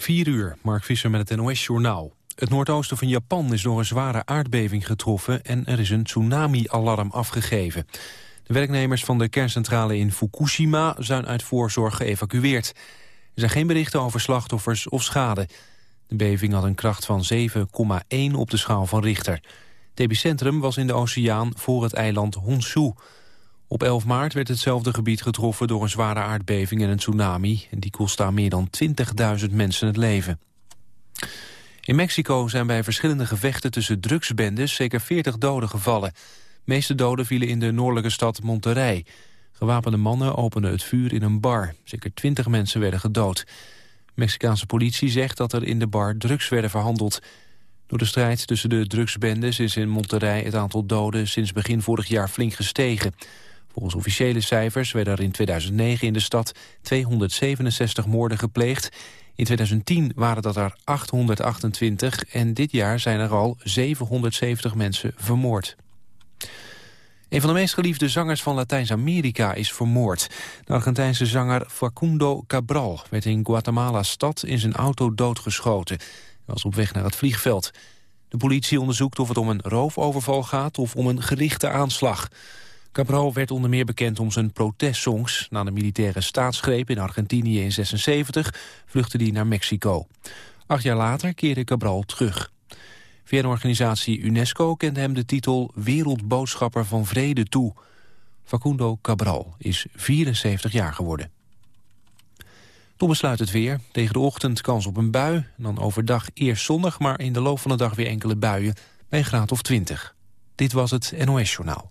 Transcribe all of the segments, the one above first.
4 uur, Mark Visser met het NOS-journaal. Het noordoosten van Japan is door een zware aardbeving getroffen... en er is een tsunami-alarm afgegeven. De werknemers van de kerncentrale in Fukushima zijn uit voorzorg geëvacueerd. Er zijn geen berichten over slachtoffers of schade. De beving had een kracht van 7,1 op de schaal van Richter. Het epicentrum was in de oceaan voor het eiland Honshu... Op 11 maart werd hetzelfde gebied getroffen door een zware aardbeving en een tsunami. En die kostte meer dan 20.000 mensen het leven. In Mexico zijn bij verschillende gevechten tussen drugsbendes zeker 40 doden gevallen. De meeste doden vielen in de noordelijke stad Monterrey. Gewapende mannen openden het vuur in een bar. Zeker 20 mensen werden gedood. Mexicaanse politie zegt dat er in de bar drugs werden verhandeld. Door de strijd tussen de drugsbendes is in Monterrey het aantal doden sinds begin vorig jaar flink gestegen. Volgens officiële cijfers werden er in 2009 in de stad 267 moorden gepleegd. In 2010 waren dat er 828 en dit jaar zijn er al 770 mensen vermoord. Een van de meest geliefde zangers van Latijns-Amerika is vermoord. De Argentijnse zanger Facundo Cabral werd in Guatemala-stad in zijn auto doodgeschoten. Hij was op weg naar het vliegveld. De politie onderzoekt of het om een roofoverval gaat of om een gerichte aanslag. Cabral werd onder meer bekend om zijn protestsongs. Na de militaire staatsgreep in Argentinië in 76 vluchtte hij naar Mexico. Acht jaar later keerde Cabral terug. Via de organisatie UNESCO kende hem de titel Wereldboodschapper van Vrede toe. Facundo Cabral is 74 jaar geworden. Toen besluit het weer. Tegen de ochtend kans op een bui. Dan overdag eerst zonnig, maar in de loop van de dag weer enkele buien. Bij een graad of 20. Dit was het NOS Journaal.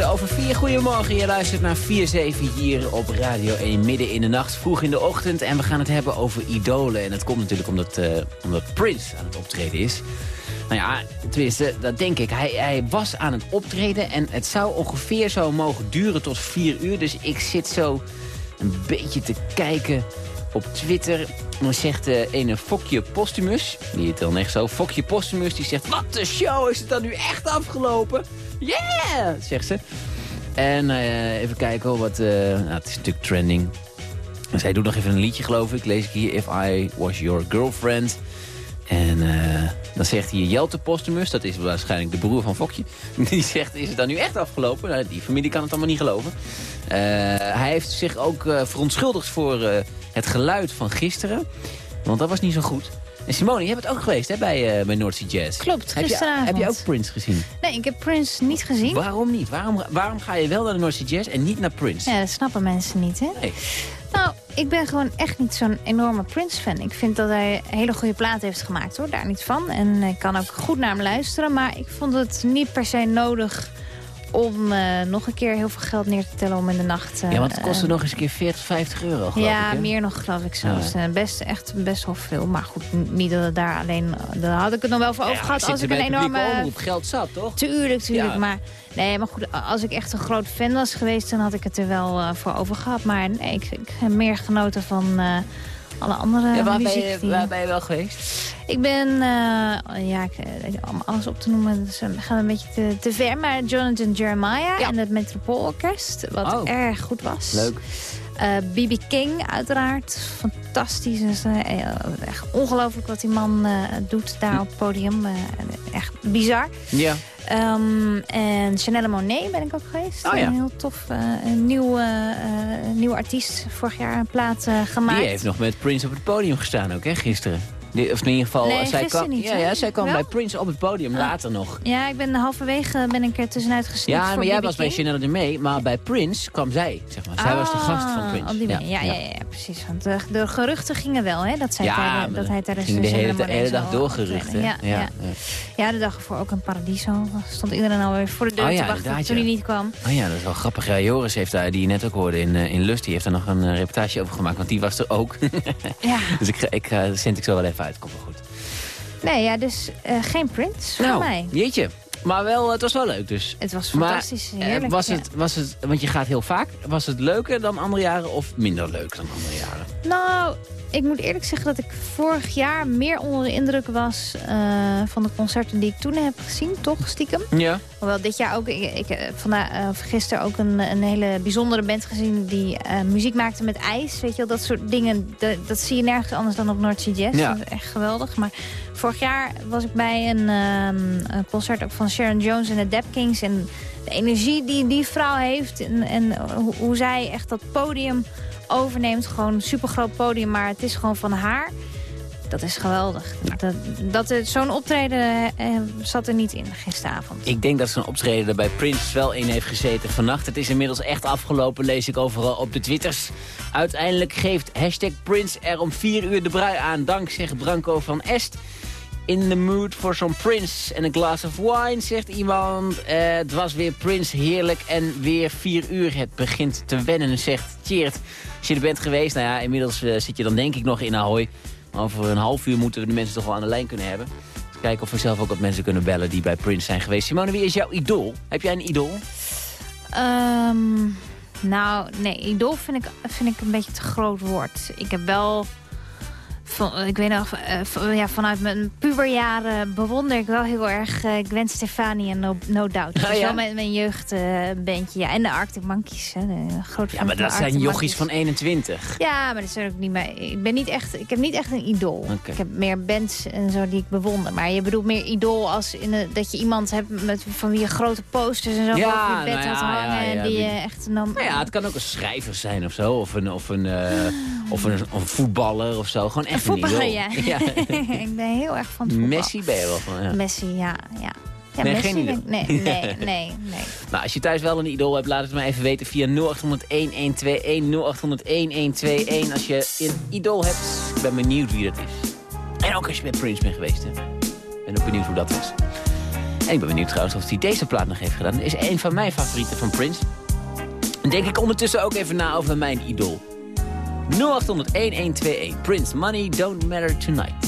Over vier. Goedemorgen, je luistert naar 4-7 hier op Radio 1 midden in de nacht, vroeg in de ochtend. En we gaan het hebben over idolen. En dat komt natuurlijk omdat, uh, omdat Prince aan het optreden is. Nou ja, tenminste, dat denk ik. Hij, hij was aan het optreden en het zou ongeveer zo mogen duren tot vier uur. Dus ik zit zo een beetje te kijken op Twitter. Dan zegt de ene Fokje Postumus, die het dan echt zo, Fokje Postumus, die zegt... Wat de show, is het dan nu echt afgelopen? Yeah, zegt ze. En uh, even kijken wat... Uh, nou, het is natuurlijk trending. Zij doet nog even een liedje, geloof ik. Lees ik hier. If I Was Your Girlfriend. En uh, dan zegt hij Jelte Postumus, dat is waarschijnlijk de broer van Fokje. Die zegt, is het dan nu echt afgelopen? Nou, die familie kan het allemaal niet geloven. hij heeft zich ook verontschuldigd voor het geluid van gisteren. Want dat was niet zo goed. En Simone, je hebt het ook geweest hè, bij, uh, bij North Sea Jazz. Klopt, heb je, heb je, ook Prince gezien? Nee, ik heb Prince niet gezien. Waarom niet? Waarom, waarom ga je wel naar de North Sea Jazz en niet naar Prince? Ja, dat snappen mensen niet, hè? Nee. Nou, ik ben gewoon echt niet zo'n enorme Prince-fan. Ik vind dat hij hele goede platen heeft gemaakt, hoor. Daar niet van. En ik kan ook goed naar hem luisteren. Maar ik vond het niet per se nodig om uh, nog een keer heel veel geld neer te tellen om in de nacht... Uh, ja, want het kostte uh, nog eens een keer 40, 50 euro, geloof ja, ik. Ja, meer nog, geloof ik zelfs. Ja. best, echt best wel veel. Maar goed, niet dat het daar alleen... Daar had ik het nog wel voor ja, over gehad. Als ik een enorme... op geld zat, toch? Tuurlijk, tuurlijk. Maar, nee, maar goed, als ik echt een groot fan was geweest... dan had ik het er wel voor over gehad. Maar nee, ik, ik heb meer genoten van alle andere ja, waar muziek. Ben je, waar ben je wel geweest? Ik ben, uh, ja, ik, om alles op te noemen, dus we gaan een beetje te, te ver. Maar Jonathan Jeremiah ja. en het Metropoolorkest, wat oh. erg goed was. Leuk. B.B. Uh, King, uiteraard. Fantastisch. Dus, echt ongelooflijk wat die man doet daar op het podium. echt bizar. Ja. Um, en Chanel Monet ben ik ook geweest. Oh, ja. Een heel tof, uh, een nieuw, uh, nieuw artiest. Vorig jaar een plaat gemaakt. Die heeft nog met Prince op het podium gestaan ook, hè, gisteren. Die, of in ieder geval, Nee, zij kwam, niet, ja, ja, zij kwam Wel? bij Prince op het podium, Ah. later nog. Ja, ik ben halverwege ben ik er tussenuit gesnipt Ja, voor maar jij B.B. was bij. Chanel de mee, maar bij Prince kwam zij, zeg maar. Zij was de gast van Ah, Prince. Op die manier. Ja, ja. Ja, precies. Want de, de geruchten gingen wel, hè? Dat, zij Ja, dat hij tijdens de hele, de hele dag optreden. Ja, ja. ja. de dag ervoor ook in Paradiso. Stond iedereen alweer voor de deur Oh ja, te wachten toen ja. hij niet kwam. Oh ja, dat is wel grappig. Ja, Joris heeft daar, die je net ook hoorde in, eh, in Lust, die heeft daar nog een eh, reportage over gemaakt, want die was er ook. Ja. dus ik, ik zend ik zo wel even komt wel goed. Nee, ja, dus eh, geen Prince voor nou, mij. jeetje. Maar wel, het was wel leuk dus. Het was Maar, fantastisch, eh, heerlijk. was, ja. het, was het, want je gaat heel vaak, was het leuker dan andere jaren of minder leuk dan andere jaren? Nou, ik moet eerlijk zeggen dat ik vorig jaar meer onder de indruk was eh, van de concerten die ik toen heb gezien, toch stiekem. Ja. Hoewel dit jaar ook, ik, ik heb vandaag, eh, of gisteren ook een, een hele bijzondere band gezien die eh, muziek maakte met ijs. Weet je wel, dat soort dingen, dat, dat zie je nergens anders dan op North Sea Jazz. Ja. Dat is echt geweldig. Maar vorig jaar was ik bij een, ehm, een concert ook van Sharon Jones en de Dap Kings. En de energie die die vrouw heeft en, en hoe, hoe zij echt dat podium overneemt. Gewoon een supergroot podium, maar het is gewoon van haar. Dat is geweldig. Dat, dat, Zo'n optreden eh, zat er niet in gisteravond. Ik denk dat zo'n optreden er bij Prince wel in heeft gezeten vannacht. Het is inmiddels echt afgelopen, lees ik overal op de twitters. Uiteindelijk geeft hashtag Prince er om vier uur de brui aan. Dank, zegt Branko van Est. In the mood for some Prince en a glass of wine, zegt iemand. Eh, het was weer Prince heerlijk en weer vier uur. Het begint te wennen, zegt Tjeerd. Als je er bent geweest, nou ja, inmiddels eh, zit je dan denk ik nog in Ahoy. Maar over een half uur moeten we de mensen toch wel aan de lijn kunnen hebben. Kijken of we zelf ook wat mensen kunnen bellen die bij Prince zijn geweest. Simone, wie is jouw idool? Heb jij een idool? Ehm, nou, nee, idool vind ik, vind ik een beetje te groot woord. Ik heb wel... Van, ik weet nog, eh, van- ja, vanuit mijn puberjaren bewonder ik wel heel erg eh, Gwen Stefani en No, no Doubt. Dat ja? wel mijn, mijn jeugdbandje. Ja. En de Arctic Monkeys. Hè, de groot Ja, maar dat zijn Arctic jochies van 21. Ja, maar dat is er ook niet mee. Ik, ben niet echt, ik heb niet echt een idool. Ik heb meer bands en zo die ik bewonder. Maar je bedoelt meer idool als in de- dat je iemand hebt met, van wie je grote posters en zo Ja, boven je bed nou had hangen. en die je echt... Nou, Nou ja, het kan ook een schrijver zijn of zo. Of een, of een, eh, of een, een voetballer of zo. Gewoon echt idool. ja. ja. ik ben heel erg van het voetbal. Messi ben je wel van, ja. Messi, ja. ja. ja Nee, Messi geen Nee, nee, nee, nee. Nou, als je thuis wel een idool hebt, laat het me even weten via 0800-1121, 0800-1121. Als je een idool hebt, ik ben benieuwd wie dat is. En ook als je bij Prince bent geweest, hè. Ik ben ook benieuwd hoe dat was. En ik ben benieuwd trouwens of hij deze plaat nog heeft gedaan. Dat is een van mijn favorieten van Prince. En denk ik ondertussen ook even na over mijn idool. 0800-1121, Prince, Money Don't Matter Tonight.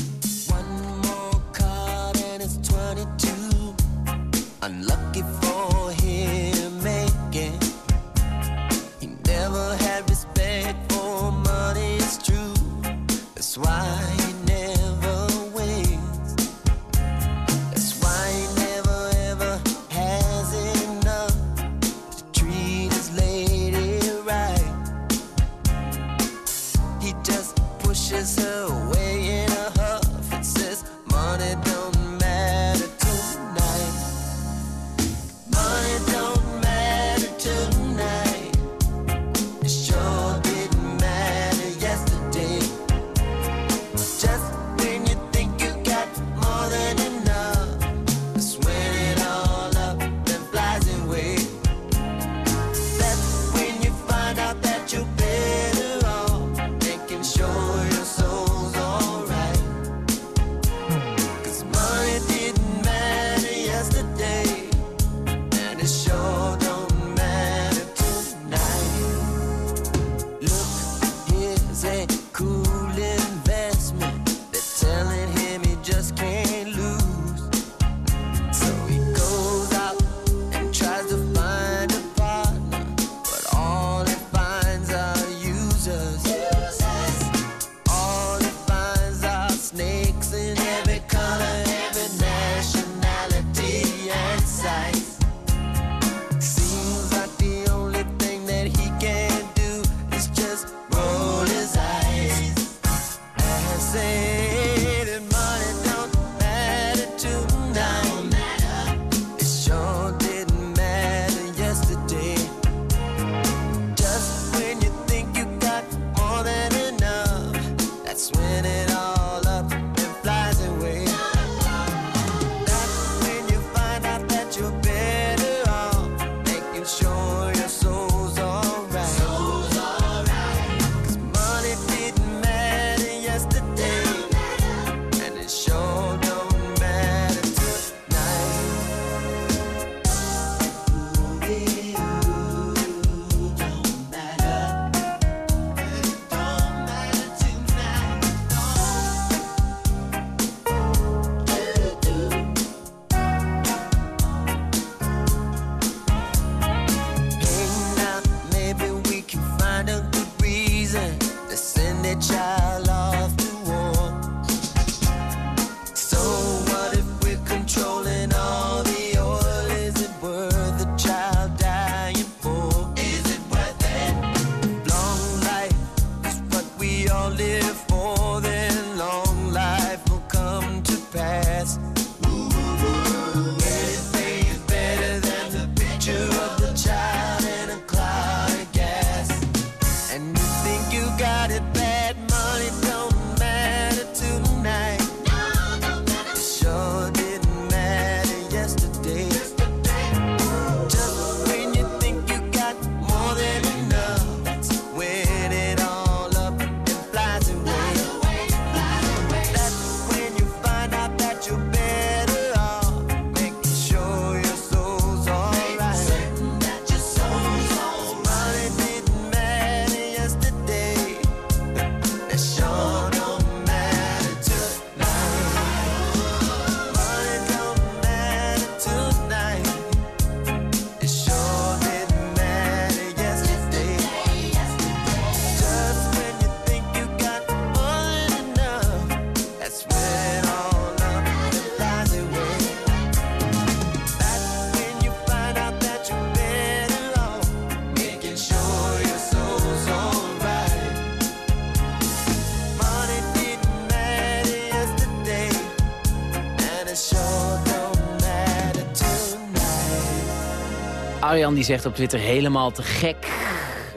Arjan die zegt op Twitter helemaal te gek.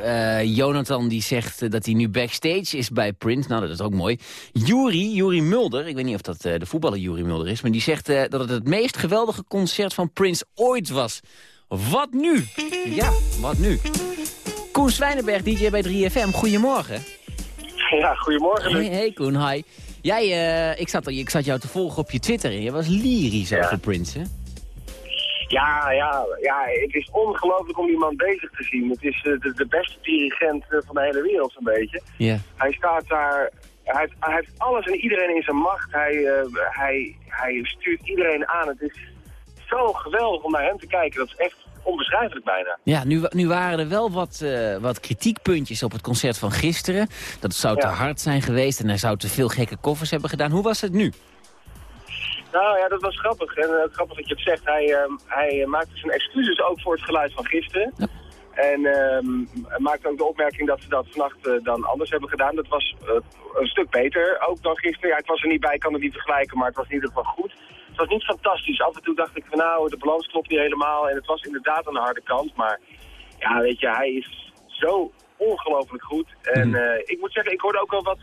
Eh, Jonathan die zegt eh, dat hij nu backstage is bij Prince. Nou, dat is ook mooi. Juri, Juri Mulder, ik weet niet of dat eh, de voetballer Juri Mulder is... maar die zegt dat het het meest geweldige concert van Prince ooit was. Wat nu? Ja, wat nu? Koen Zwijnenberg, DJ bij 3FM, goedemorgen. Ja, goedemorgen. Hey, hey Koen, hi. Jij, ik, zat, ik zat jou te volgen op je Twitter en je was lyrisch Ja. over Prince, hè? Ja, ja, ja, het is ongelooflijk om die man bezig te zien. Het is eh, de, de beste dirigent eh, van de hele wereld, zo'n beetje. Ja. Hij staat daar, hij heeft, hij heeft alles en iedereen in zijn macht. Hij, eh, hij, hij stuurt iedereen aan. Het is zo geweldig om naar hem te kijken. Dat is echt onbeschrijfelijk bijna. Ja, nu, nu waren er wel wat, wat kritiekpuntjes op het concert van gisteren. Dat zou te hard zijn geweest en hij zou te veel gekke koffers hebben gedaan. Hoe was het nu? Nou ja, dat was grappig. En uh, grappig dat je het zegt. Hij, ehm, hij maakte zijn excuses ook voor het geluid van gisteren. Ja. En ehm, maakte ook de opmerking dat ze dat vannacht eh, dan anders hebben gedaan. Dat was eh, een stuk beter ook dan gisteren. Ja, ik was er niet bij, ik kan het niet vergelijken, maar het was in ieder geval goed. Het was niet fantastisch. Af en toe dacht ik van nou, de balans klopt niet helemaal. En het was inderdaad aan de harde kant. Maar ja, weet je, hij is zo ongelooflijk goed. En Mhm. ik moet zeggen, ik hoorde ook wel wat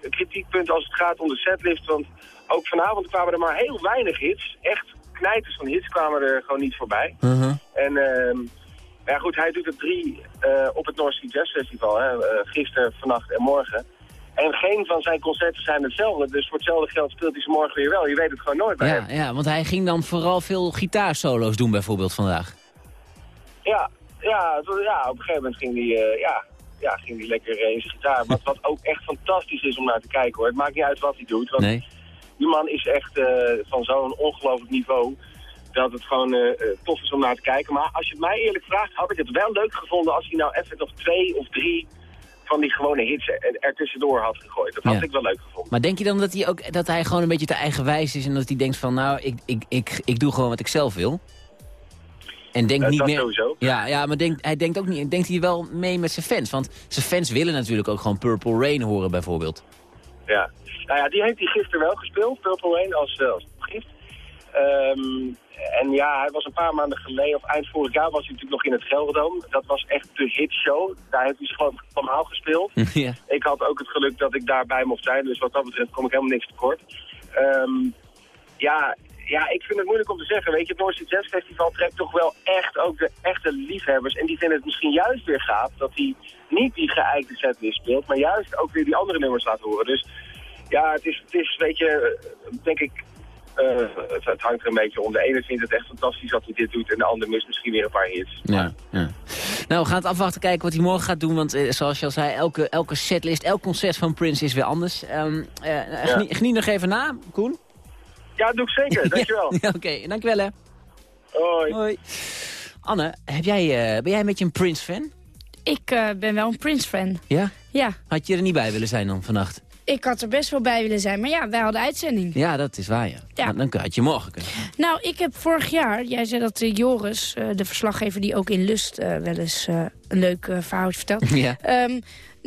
kritiekpunten als het gaat om de setlist. Want ook vanavond kwamen er maar heel weinig hits. Echt knijters van hits kwamen er gewoon niet voorbij. En ehm, ja goed, hij doet er drie eh, op het North Sea Jazz Festival. Hè, eh, gisteren, vannacht en morgen. En geen van zijn concerten zijn hetzelfde. Dus voor hetzelfde geld speelt hij ze morgen weer wel. Je weet het gewoon nooit bij hem. Ja, ja, want hij ging dan vooral veel gitaarsolo's doen bijvoorbeeld vandaag. Ja, ja, ja, op een gegeven moment ging hij, eh, ja, ja, ging hij lekker in zijn gitaar. Wat, wat ook echt fantastisch is om naar te kijken hoor. Het maakt niet uit wat hij doet. Want Nee? die man is echt eh, van zo'n ongelooflijk niveau dat het gewoon eh, eh, tof is om naar te kijken. Maar als je het mij eerlijk vraagt, had ik het wel leuk gevonden als hij nou even nog twee of drie van die gewone hits er, er tussendoor had gegooid. Dat had Ja. ik wel leuk gevonden. Maar denk je dan dat hij, ook, dat hij gewoon een beetje te eigenwijs is... en dat hij denkt van, nou, ik, ik, ik, ik doe gewoon wat ik zelf wil? En denkt niet meer... sowieso. Ja, ja maar denkt, hij denkt ook niet, denkt hij wel mee met zijn fans? Want zijn fans willen natuurlijk ook gewoon Purple Rain horen bijvoorbeeld. Ja. Nou ja, die heeft hij gisteren wel gespeeld, Purple Rain, als, eh, als gift. Ehm, en ja, hij was een paar maanden geleden, of eind vorig jaar, was hij natuurlijk nog in het Gelderdoom. Dat was echt de hitshow. Daar heeft hij zich gewoon normaal gespeeld. ja. Ik had ook het geluk dat ik daarbij mocht zijn, dus wat dat betreft kom ik helemaal niks tekort. Ehm, ja, ja, ik vind het moeilijk om te zeggen. Weet je, het Noordse Jazz Festival trekt toch wel echt ook de echte liefhebbers. En die vinden het misschien juist weer gaaf dat hij niet die geëikte setlist speelt, maar juist ook weer die andere nummers laat horen. Dus ja, het is, het is weet je, eh, denk ik, eh, het, het hangt er een beetje om. De ene vindt het echt fantastisch dat hij dit doet en de ander mist misschien weer een paar hits. Ja, ja. Nou, we gaan het afwachten kijken wat hij morgen gaat doen. Want eh, zoals je al zei, elke, elke setlist, elk concert van Prince is weer anders. Ehm, eh, genie- Geniet nog even na, Koen. Ja, dat doe ik zeker. Dankjewel. Ja, Oké, dankjewel hè. Hoi. Hoi. Anne, heb jij, eh, ben jij een beetje een Prince-fan? Ik eh, ben wel een Prince-fan. Ja? Ja, Had je er niet bij willen zijn dan vannacht? ik had er best wel bij willen zijn. Maar ja, wij hadden uitzending. Ja, dat is waar, ja. Ja. Maar dan had je morgen kunnen. Nou, ik heb vorig jaar... Jij zei dat eh, Joris, eh, de verslaggever die ook in Lust... eh, wel eens eh, een leuk uh, verhaal heeft verteld... Ja. Ehm,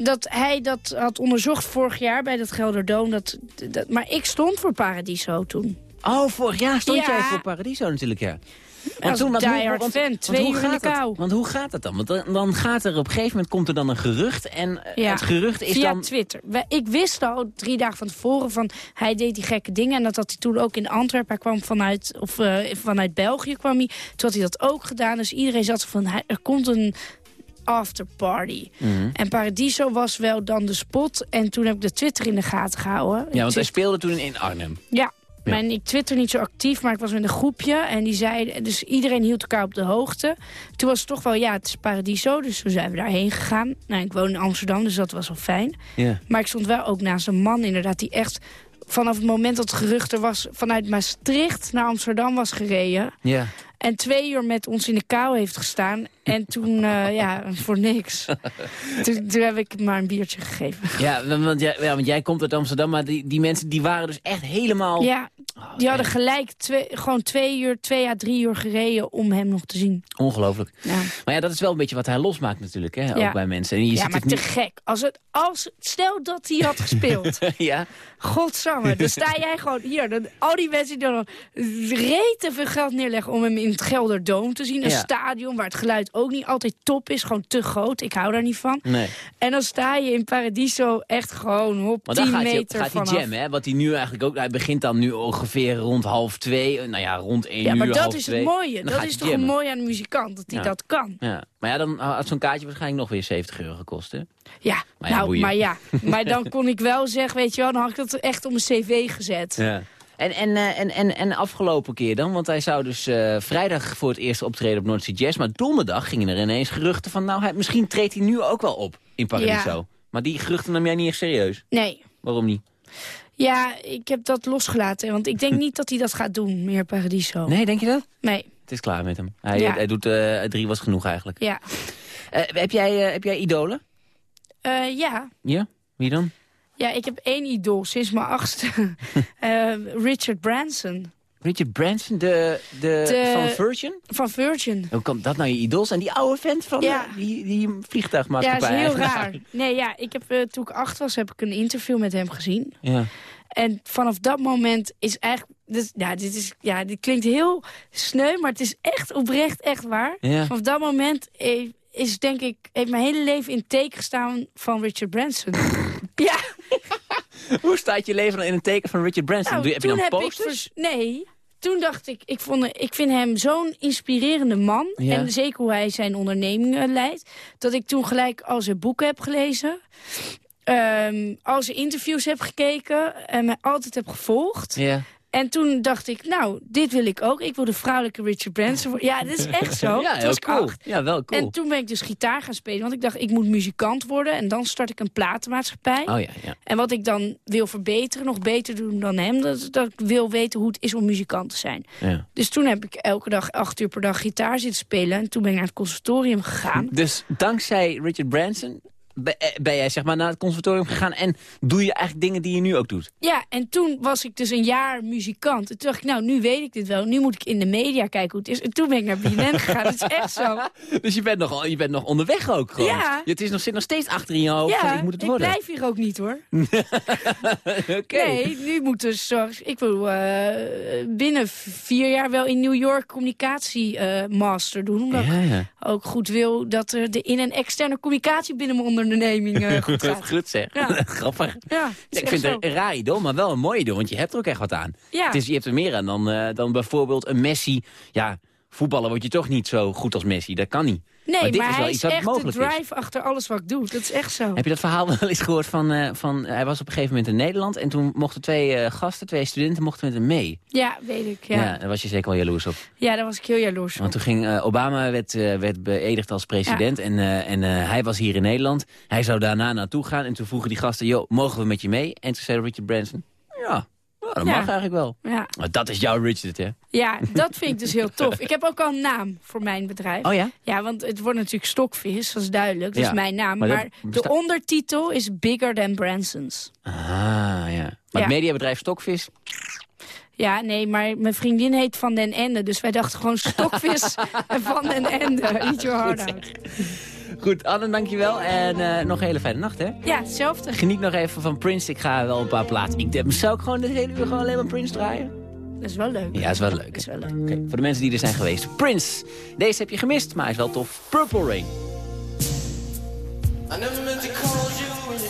dat hij dat had onderzocht vorig jaar bij dat Gelderdoom. Dat, dat, maar ik stond voor Paradiso toen. Oh, vorig jaar stond Ja. jij voor Paradiso natuurlijk, ja. Want hoe- diehard want- fan, want twee hoe uur in gaat de dat? kou. Want hoe gaat het dan? Want dan, dan gaat er op een gegeven moment komt er dan een gerucht. En eh, Ja, het gerucht is Via dan... Twitter. Ik wist al drie dagen van tevoren van hij deed die gekke dingen. En dat had hij toen ook in Antwerpen. Hij kwam vanuit, of, eh, vanuit België kwam hij. Toen had hij dat ook gedaan. Dus iedereen zat van hij, er komt een afterparty. Mhm. En Paradiso was wel dan de spot. En toen heb ik de Twitter in de gaten gehouden. Ja, want hij speelde toen in Arnhem. ja. Ja. Maar ik twitter niet zo actief, maar ik was met een groepje. En die zeiden, dus iedereen hield elkaar op de hoogte. Toen was het toch wel, ja, het is Paradiso. Dus toen zijn we daarheen gegaan. Nou, ik woon in Amsterdam, dus dat was wel fijn. Ja. Maar ik stond wel ook naast een man inderdaad die echt... vanaf het moment dat het gerucht er was... vanuit Maastricht naar Amsterdam was gereden. Ja. En twee uur met ons in de kou heeft gestaan. En toen, eh, ja, voor niks. toen, toen heb ik maar een biertje gegeven. Ja, want, jij, ja, want jij komt uit Amsterdam, maar die, die mensen die waren dus echt helemaal... Ja, Oh, Die hadden gelijk twee, gewoon twee uur, twee à drie uur gereden om hem nog te zien. Ongelooflijk. Ja, Maar ja, dat is wel een beetje wat hij losmaakt natuurlijk, hè, Ja. ook bij mensen. En je ja maar te niet... gek. Als het, als, stel dat hij had gespeeld. ja, Godsamme, dan sta jij gewoon hier. Dan, al die mensen die dan rete veel geld neerleggen om hem in het Gelderdoom te zien. Een Ja. stadion waar het geluid ook niet altijd top is. Gewoon te groot. Ik hou daar niet van. nee. En dan sta je in Paradiso echt gewoon op Maar dan 10 gaat hij, meter gaat hij vanaf. jammen, hè? Wat hij nu eigenlijk ook... Hij begint dan nu ongeveer rond half twee. Nou ja, rond één Ja, uur, maar dat is het mooie. Dat gaat is toch mooi aan de muzikant, dat hij Ja. dat kan. Ja. Maar ja, dan had zo'n kaartje waarschijnlijk nog weer 70 euro gekost, hè? Ja, Maar ja, nou, boeien. maar ja. Maar dan kon ik wel zeggen, weet je wel, dan had ik dat echt op mijn cv gezet. Ja. En, en, eh, en, en, en afgelopen keer dan? Want hij zou dus eh, vrijdag voor het eerst optreden op North Sea Jazz. Maar donderdag gingen er ineens geruchten van... nou, hij, misschien treedt hij nu ook wel op in Paradiso. Ja. Maar die geruchten nam jij niet echt serieus. Nee. Waarom niet? Ja, ik heb dat losgelaten. Want ik denk niet dat hij dat gaat doen, meer Paradiso. Nee, denk je dat? Nee. Het is klaar met hem. Hij, Ja. hij doet eh, drie was genoeg eigenlijk. Ja. Heb, jij, heb jij idolen? Ja. Ja? Wie dan? Ja, ik heb één idool sinds mijn achtste. Eh, Richard Branson Richard Branson, de, de, De- van Virgin? van Virgin. Hoe kan dat nou je idool zijn? Die oude vent van Ja. eh, die, die Ja, dat vliegtuigmaatschappij. is heel raar. Nee, ja, ik heb, eh, toen ik acht was, heb ik een interview met hem gezien. Ja. En vanaf dat moment is eigenlijk... Dit, ja, dit, is, ja, dit klinkt heel sneu, maar het is echt oprecht echt waar. Ja. Vanaf dat moment eh, is, denk ik, heeft mijn hele leven in teken gestaan van Richard Branson. ja, Hoe staat je leven dan in een teken van Richard Branson? nou, Doe, heb je dan heb posters? vers- Nee, toen dacht ik, ik, vond, ik vind hem zo'n inspirerende man. Ja. En zeker hoe hij zijn ondernemingen leidt. Dat ik toen gelijk al zijn boeken heb gelezen. ehm, al zijn interviews heb gekeken. En me altijd heb gevolgd. Ja. En toen dacht ik, nou, dit wil ik ook. Ik wil de vrouwelijke Richard Branson worden. Ja, dit is echt zo. Ja, heel cool. acht. Ja, wel cool. En toen ben ik dus gitaar gaan spelen. Want ik dacht, ik moet muzikant worden. En dan start ik een platenmaatschappij. Oh ja, ja. En wat ik dan wil verbeteren, nog beter doen dan hem... dat, dat ik wil weten hoe het is om muzikant te zijn. ja. Dus toen heb ik elke dag acht uur per dag gitaar zitten spelen. En toen ben ik naar het conservatorium gegaan. Dus dankzij Richard Branson ben, eh, ben jij zeg maar naar het conservatorium gegaan... en doe je eigenlijk dingen die je nu ook doet? Ja, en toen was ik dus een jaar muzikant. En toen dacht ik, nou, nu weet ik dit wel. Nu moet ik in de media kijken hoe het is. En toen ben ik naar BNN gegaan. Dat is echt zo. Dus je bent nog, je bent nog onderweg ook gewoon. Ja. Het is nog, zit nog steeds achter in je hoofd van, Ja, ik moet het worden. blijf hier ook niet, hoor. Oké. Nee, nu moet dus zorg. Ik wil eh, binnen vier jaar wel in New York communicatie eh, master doen. Omdat Ja, ja. ik ook goed wil dat er de in- en externe communicatie binnen mijn onderneming eh, goed gaat. goed zeg. Ja. Grappig. Ja, ik vind zo. het een raar idool, maar wel een mooi idool. Want je hebt er ook echt wat aan. Ja. Het is, je hebt er meer aan dan, eh, dan bijvoorbeeld een Messi. Ja, voetballen word je toch niet zo goed als Messi. Dat kan niet. Nee, maar maar, dit is wel hij iets is echt de is. drive achter alles wat ik doe. Dat is echt zo. Heb je dat verhaal wel eens gehoord van, eh, van... Hij was op een gegeven moment in Nederland... en toen mochten twee eh, gasten, twee studenten, mochten met hem mee. Ja, weet ik. Ja, Ja. ja. daar was je zeker wel jaloers op. daar was ik heel jaloers op. Want toen ging eh, Obama werd, eh, werd beëdigd als president... en, eh, en eh, hij was hier in Nederland. Hij zou daarna naartoe gaan en toen vroegen die gasten... joh, mogen we met je mee? En toen zei Richard Branson... ja, ja dat Ja. mag eigenlijk wel. Ja. Maar dat is jouw Richard, hè? ja, dat vind ik dus heel tof. Ik heb ook al een naam voor mijn bedrijf. Oh ja? Ja, want het wordt natuurlijk stokvis, dat is duidelijk. Dat Ja, is mijn naam. maar de ondertitel is Bigger Than Branson's. Ah, ja. Maar het mediabedrijf Stokvis... Ja, nee, maar mijn vriendin heet Van den Ende. Dus wij dachten gewoon stokvis en Van den Ende. Your heart out. Goed, Anne, dankjewel. En eh, nog een hele fijne nacht, hè? Ja, hetzelfde. Geniet nog even van Prince. Ik ga wel een paar plaatsen. Ik denk, zou ik gewoon dit hele uur gewoon alleen maar Prince draaien? Dat is wel leuk. Ja, is wel leuk. Dat is wel leuk. Oké, voor de mensen die er zijn geweest. Prince. Deze heb je gemist, maar hij is wel tof. Purple Rain. I never meant to call you when you.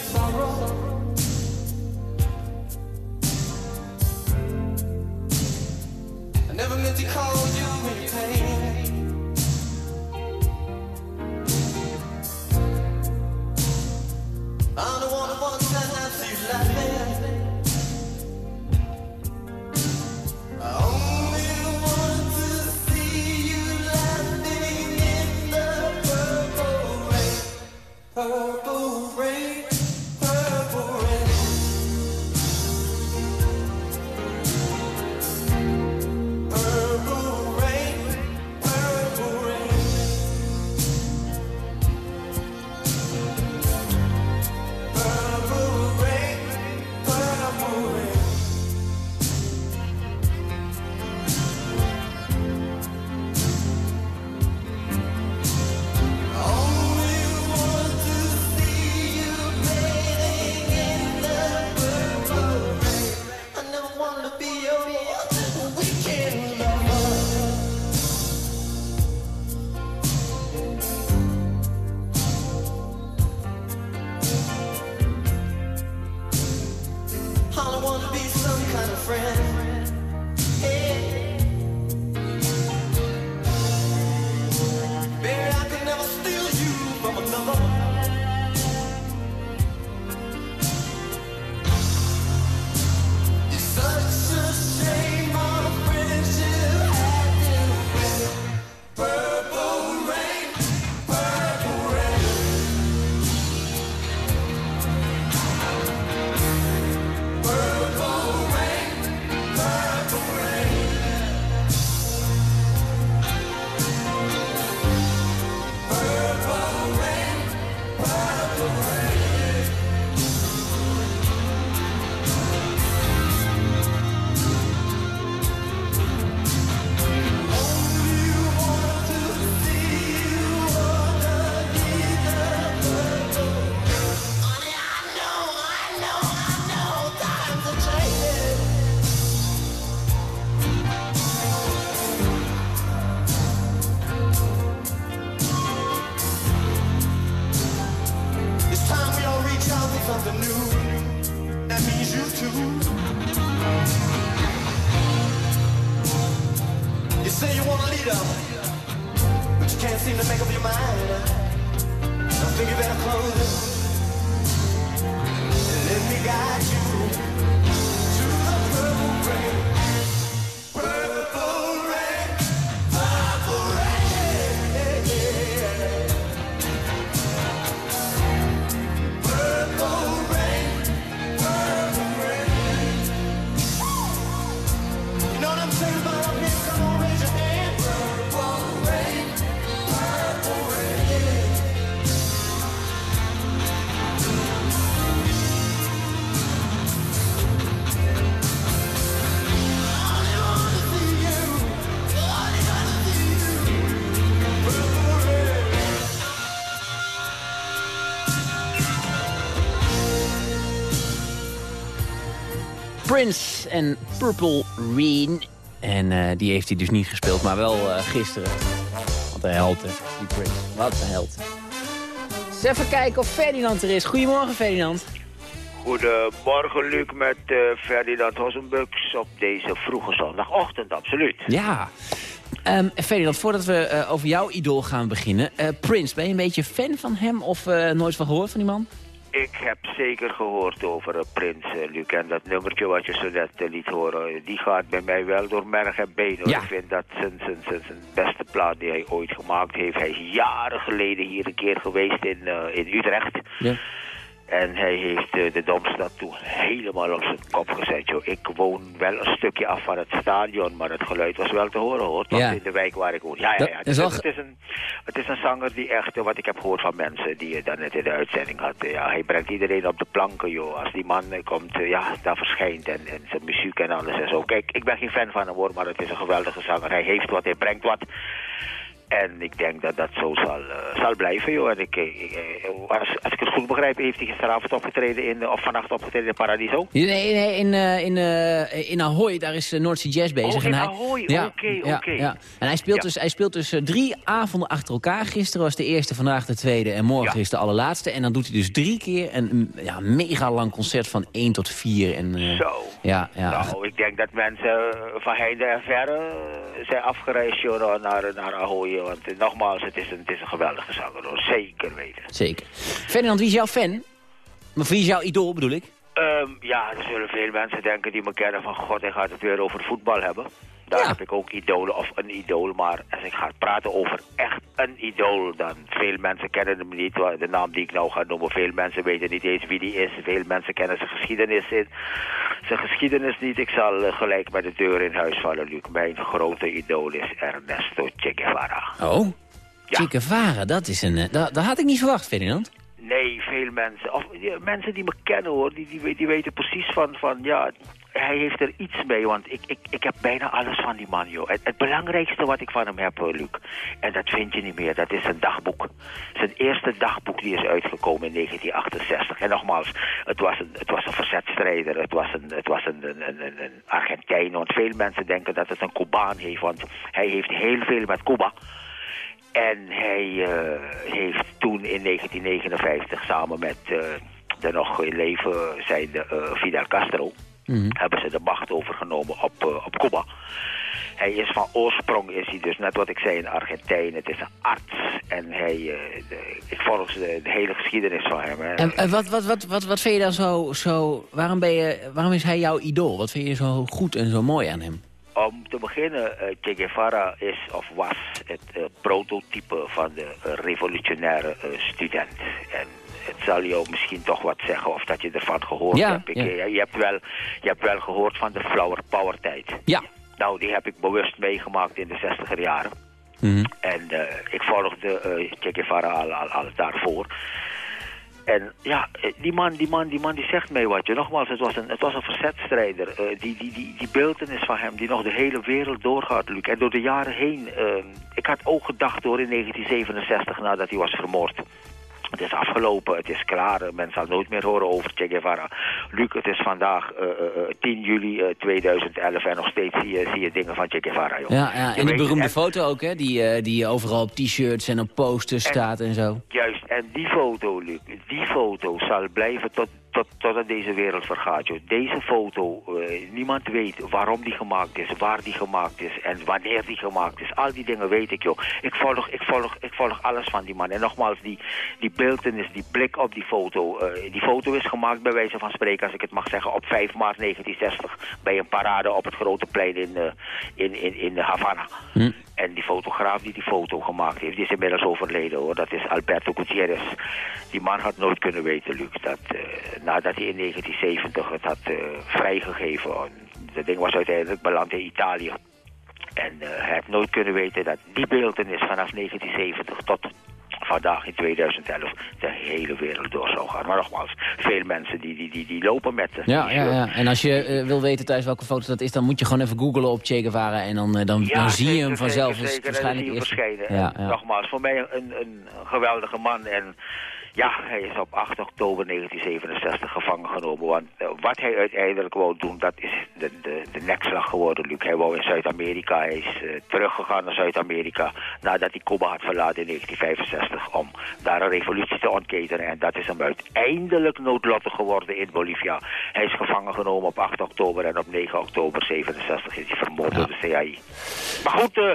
I never meant to call you I don't wanna run. Prince en Purple Rain. En eh, die heeft hij dus niet gespeeld, maar wel eh, gisteren. Wat een held, hè, die Prince. Wat een held. Eens even kijken of Ferdinand er is. Goedemorgen, Ferdinand. Goedemorgen, Luc, met eh, Ferdinand Hossenbux op deze vroege zondagochtend, absoluut. Ja. Ehm, Ferdinand, voordat we over jouw idool gaan beginnen. eh, Prince, ben je een beetje fan van hem of nooit van gehoord van die man? Ik heb zeker gehoord over Prins, eh, Luc. En dat nummertje wat je zo net eh, liet horen, eh, die gaat bij mij wel door merg en been. hoor. Ja. Ik vind dat zijn, zijn, zijn, zijn beste plaat die hij ooit gemaakt heeft. Hij is jaren geleden hier een keer geweest in, in Utrecht. Ja. En hij heeft eh, de Domstad toen helemaal op zijn kop gezet. Joh. Ik woon wel een stukje af van het stadion, maar het geluid was wel te horen hoor. Tot Ja. in de wijk waar ik woon. Ja, ja, ja. is Het, is, het, is een, het is een zanger die echt, eh, wat ik heb gehoord van mensen die je dan net in de uitzending had. eh, Ja, hij brengt iedereen op de planken joh. Als die man eh, komt, eh, ja, daar verschijnt en, en zijn muziek en alles en zo. Kijk, ik ben geen fan van hem hoor, maar het is een geweldige zanger. Hij heeft wat, hij brengt wat. En ik denk dat dat zo zal, eh, zal blijven, joh. En ik, eh, ik, eh, als, als ik het goed begrijp, heeft hij gisteravond opgetreden in, of vannacht opgetreden in Paradiso. Nee, nee in, eh, in, in Ahoy, daar is uh, Noordzee Jazz bezig. Oh, in en hij, Ahoy, ja, oké, ja, oké. Ja. En hij speelt dus, hij speelt dus drie avonden achter elkaar. Gisteren was de eerste, vandaag de tweede en morgen is de allerlaatste. En dan doet hij dus drie keer een ja, mega lang concert van 1 tot 4. En, Zo. Ja, ja. Nou, ik denk dat mensen van heinde en verre zijn afgereisd joh, naar, naar Ahoy. Want nogmaals, het is, een, is een geweldige zanger, zeker weten. Zeker. Ferdinand, wie is jouw fan? Maar wie is jouw idool, bedoel ik? Ehm, ja, er zullen veel mensen denken die me kennen van... God, hij gaat het weer over voetbal hebben. Daar Ja. heb ik ook idolen of een idool. Maar als ik ga praten over echt een idool... dan veel mensen kennen hem niet. De naam die ik nou ga noemen, veel mensen weten niet eens wie die is. Veel mensen kennen zijn geschiedenis, in, zijn geschiedenis niet. Ik zal eh, gelijk met de deur in huis vallen, Luc. Mijn grote idool is Ernesto Che Guevara. Oh, Ja. Che Guevara, dat is een... eh, dat, dat had ik niet verwacht, Ferdinand. Nee, veel mensen. Of mensen die me kennen hoor, die, die, we- die weten precies van, van ja, hij heeft er iets mee. Want ik, ik, ik heb bijna alles van die man, joh. Het, belangrijkste wat ik van hem heb, Luc, en dat vind je niet meer, dat is zijn dagboek. Zijn eerste dagboek die is uitgekomen in 1968. En nogmaals, het was een, het was een verzetstrijder, het was een, het was een, een, een- een Argentijn. Want veel mensen denken dat het een Cubaan heeft, want hij heeft heel veel met Cuba. En hij eh, heeft toen in 1959 samen met eh, de nog in leven zijnde eh, Fidel Castro... Mhm. hebben ze de macht overgenomen op, op Cuba. Hij is van oorsprong, is hij dus net wat ik zei in Argentinië. Het is een arts en hij, de- ik volg de, de hele geschiedenis van hem. Hè. En wat, wat, wat, wat, wat vind je dan zo, zo waarom, ben je, waarom is hij jouw idool? Wat vind je zo goed en zo mooi aan hem? Om te beginnen, eh, Che Guevara is of was het eh, prototype van de eh, revolutionaire student. En het zal jou misschien toch wat zeggen of dat je ervan gehoord Ja, hebt. Ik, ja. je, hebt wel, je hebt wel gehoord van de flower power tijd. Ja. Nou, die heb ik bewust meegemaakt in de zestiger jaren. Mhm. En ik volgde eh Che Guevara al, al, al daarvoor. En ja, eh, die man, die man, die man die zegt mij wat. Je. Nogmaals, het was een, het was een verzetstrijder. Eh, die, die, die, die beeldenis van hem, die nog de hele wereld doorgaat, Luc. En door de jaren heen, eh, ik had ook gedacht hoor in 1967 nadat hij was vermoord. Het is afgelopen, het is klaar. Eh, Men zal nooit meer horen over Che Guevara. Luc, het is vandaag eh, eh, eh, 10 juli eh, 2011 en nog steeds zie je, zie je dingen van Che Guevara. Joh. Ja, ja, en die beroemde en- foto ook, hè? Die, eh, die overal op t-shirts en op posters staat en zo. Juist, en die foto, Luc, die foto zal blijven tot, tot, totdat deze wereld vergaat. Joh. Deze foto, eh, niemand weet waarom die gemaakt is, waar die gemaakt is en wanneer die gemaakt is. Al die dingen weet ik, joh. Ik volg, ik volg, ik volg alles van die man. En nogmaals, die, die beeldenis, die blik op die foto. eh, die foto is gemaakt, bij wijze van spreken, als ik het mag zeggen, op 5 maart 1960. Bij een parade op het Grote Plein in, eh, in, in, in Havana. Hm. En die fotograaf die die foto gemaakt heeft, die is inmiddels overleden hoor. Dat is Alberto Gutierrez. Die man had nooit kunnen weten, Luc, dat eh, nadat hij in 1970 het had eh, vrijgegeven. Dat ding was uiteindelijk beland in Italië. En eh, hij heeft nooit kunnen weten dat die beeldenis vanaf 1970 tot vandaag in 2011 de hele wereld door zou gaan. Maar nogmaals, veel mensen die, die, die, die lopen met ze. Ja, ja, ja. En als je eh, wil weten thuis welke foto dat is, dan moet je gewoon even googlen op Che Guevara. En dan, eh, dan, Ja, dan zie je hem vanzelf. Zeker. En dan waarschijnlijk zie je eerst- hem verschijnen. Ja, En ja. Nogmaals, voor mij een, een geweldige man. En ja, hij is op 8 oktober 1967 gevangen genomen. Want eh, wat hij uiteindelijk wou doen, dat is de, de, de nekslag geworden, Luc. Hij wou in Zuid-Amerika. Hij is eh, teruggegaan naar Zuid-Amerika nadat hij Cuba had verlaten in 1965 om daar een revolutie te ontketenen. En dat is hem uiteindelijk noodlottig geworden in Bolivia. Hij is gevangen genomen op 8 oktober en op 9 oktober 67 is hij vermoord door de CAI. Maar goed, eh,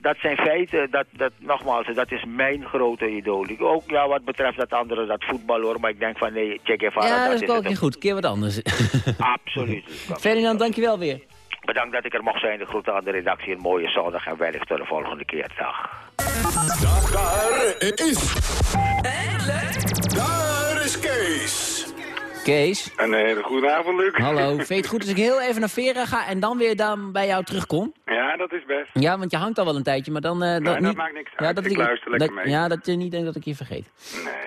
dat zijn feiten. Dat, dat, nogmaals, dat is mijn grote idool. Ook ja, wat betreft dat andere, dat voetbal hoor. Maar ik denk van nee, Che Guevara, Ja, dat is is ook het niet goed. Keer wat anders. Absoluut. Ferdinand, dankjewel weer. Bedankt dat ik er mocht zijn. De groeten aan de redactie. Een mooie zondag en wellicht tot de volgende keer. Dag. Daar, daar is... Daar is Kees. Kees, Een hele goede avond, Luc. hallo. Vind je het goed als ik heel even naar Vera ga en dan weer dan bij jou terugkom? Ja, dat is best. Ja, want je hangt al wel een tijdje, maar dan... eh, dat niet, maakt niks Ja, uit. dat Ik luister lekker dat- mee. Ja, dat je niet denkt dat ik je vergeet.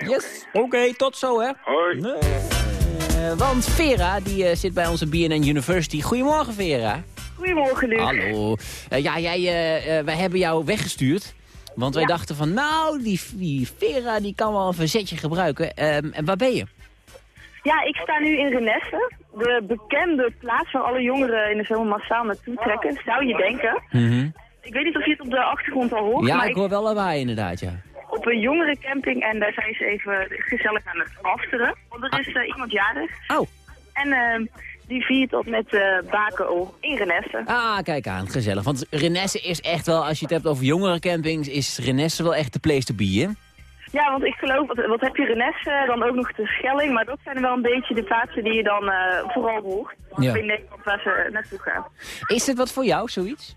Nee, Yes, oké, tot zo hè. Hoi. Nee. Eh, want Vera, die eh, zit bij onze BNN University. Goedemorgen Vera. Goedemorgen, Luc. Hallo. Eh, ja, jij, eh, eh, wij hebben jou weggestuurd. Want wij Ja. dachten van, nou, die, die Vera die kan wel een verzetje gebruiken. Ehm, en waar ben je? Ja, ik sta nu in Renesse, de bekende plaats waar alle jongeren in de zomer massaal naartoe trekken, zou je denken. Ik weet niet of je het op de achtergrond al hoort, Ja, maar ik hoor wel lawaai inderdaad, ja. op een jongerencamping en daar zijn ze even gezellig aan het afteren. Want er is eh, iemand jarig Oh, en eh, die viert dat met eh Bakel in Renesse. ah, kijk aan, gezellig. Want Renesse is echt wel, als je het hebt over jongerencampings, is Renesse wel echt de place to be, hè? Ja, want ik geloof, wat, wat heb je Renesse, dan ook nog de Schelling, maar dat zijn wel een beetje de plaatsen die je dan eh, vooral hoort. Ja. In Nederland waar ze naartoe gaan. Is dit wat voor jou, zoiets?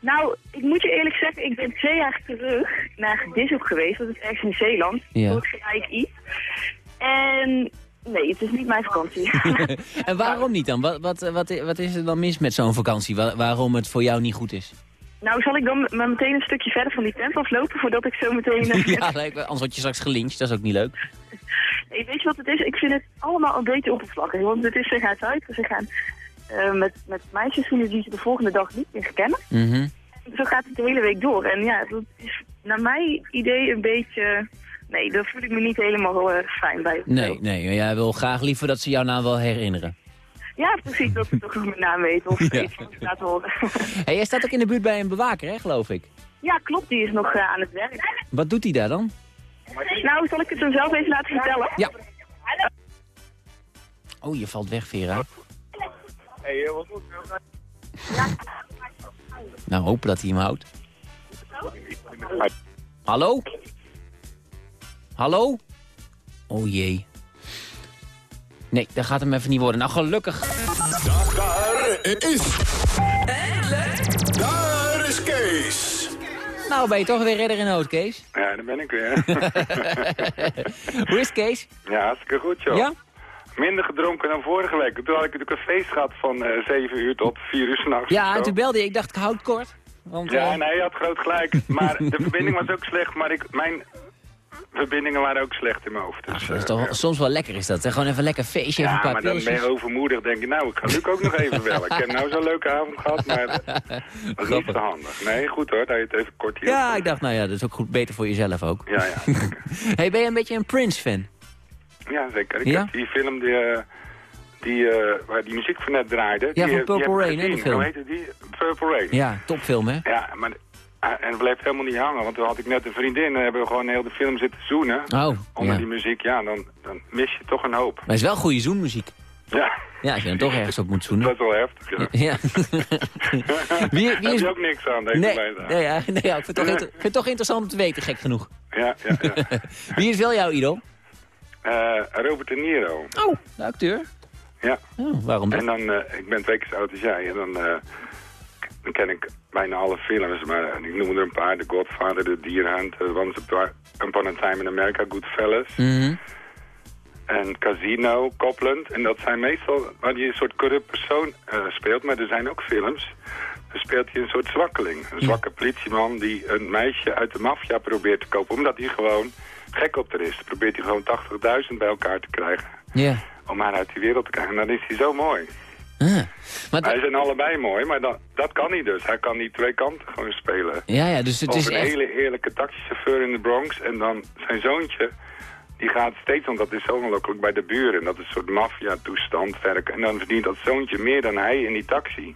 Nou, ik moet je eerlijk zeggen, ik ben twee jaar terug naar Dishoek geweest. Dat is ergens in Zeeland. Ja. Gelijk iets. En nee, het is niet mijn vakantie. en waarom niet dan? Wat, wat, wat, wat is er dan mis met zo'n vakantie? Wa- waarom het voor jou niet goed is? Nou, zal ik dan maar meteen een stukje verder van die tent aflopen voordat ik zo meteen... eh, ja, lijkt me- anders word je straks gelincht, dat is ook niet leuk. Nee, weet je wat het is? Ik vind het allemaal een beetje oppervlakkig. Want het is, ze gaan uit, ze gaan eh, met, met meisjes doen die ze de volgende dag niet meer kennen. Mhm. Zo gaat het de hele week door. En ja, dat is naar mijn idee een beetje... Nee, daar voel ik me niet helemaal eh, fijn bij. Nee, nee, jij wil graag liever dat ze jou naam wel herinneren. Ja, precies, dat ze toch nog mijn naam weet of Ja. iets wat laten horen. Hey, jij staat ook in de buurt bij een bewaker, hè, geloof ik. ja, klopt, die is nog eh, aan het werk. Wat doet hij daar dan? Nou, zal ik het hem zelf even laten vertellen? Ja. Oh, je valt weg, Vera. Hey, heel wat goed. Nou, hopen dat hij hem houdt. Hallo? Hallo? Oh jee. Nee, dat gaat hem even niet worden. Nou, gelukkig. Daar is... Daar is Kees. Nou, ben je toch weer redder in nood, Kees. Ja, daar ben ik weer. Hoe is Kees? ja, hartstikke goed, joh. Ja? Minder gedronken dan vorige week. Toen had ik natuurlijk een feest gehad van eh 7 uur tot 4 uur s'nachts. Ja, en toen belde je. Ik dacht, ik houd kort. Want, Ja, eh, nee, je had groot gelijk. Maar de verbinding was ook slecht, maar ik, mijn verbindingen waren ook slecht in mijn hoofd. Dus, ach, dat is eh, toch, ja. soms wel lekker is dat. Hè? Gewoon even lekker feestje, even Ja, een paar maar dan ben je overmoedig. denk je, nou, ik ga Luc ook nog even bellen. Ik heb nou zo'n leuke avond gehad, maar dat is niet zo handig. Nee, goed hoor, dat je het even kort hier. Ja, ik dacht, nou ja, dat is ook goed, beter voor jezelf ook. Ja, ja. hey, ben je een beetje een Prince-fan? Ja, zeker. Ik Ja? heb die film die, eh, die, eh, waar die muziek van net draaide. Ja, die, van Purple Rain, hè, die film. Hoe heette die? Purple Rain. Ja, topfilm, hè? Ja, maar en het bleef helemaal niet hangen, want toen had ik net een vriendin en hebben we gewoon heel de film zitten zoenen. Oh, Onder ja. die muziek, ja, dan, dan mis je toch een hoop. Maar het is wel goede zoenmuziek. Ja, Ja, als je dan toch ergens op moet dat zoenen. is wel heftig. Ja. Ja. wie, wie heb is... je ook niks aan, deze Nee, leeftijd. nee, ja, nee ja, ik, vind het toch inter- ik vind het toch interessant om te weten, gek genoeg. Ja, ja, ja. Wie is wel jouw idool? Eh, Robert De Niro. Oh, de acteur. Ja. Oh, waarom En dat? dan, eh, ik ben twee keer zo oud als jij, en dan, eh, dan ken ik bijna alle films, maar eh, ik noem er een paar. The Godfather, The Deer Hunter, Once Upon a Time in America, Goodfellas. Mhm. En Casino, Copland. En dat zijn meestal waar hij een soort corrupt persoon eh, speelt. Maar er zijn ook films. Dan speelt hij een soort zwakkeling. Een zwakke politieman die een meisje uit de maffia probeert te kopen. Omdat hij gewoon gek op haar is. Dan probeert hij gewoon 80.000 bij elkaar te krijgen. Ja. Om haar uit die wereld te krijgen. En dan is hij zo mooi. Ah. Maar zijn allebei mooi, maar dat, dat kan hij dus. Hij kan die twee kanten gewoon spelen. ja, ja, dus het of is een echt... hele eerlijke taxichauffeur in de Bronx. En dan zijn zoontje, die gaat steeds, want dat is zo ongelooflijk bij de buren. Dat is een soort maffia-toestand werken. En dan verdient dat zoontje meer dan hij in die taxi.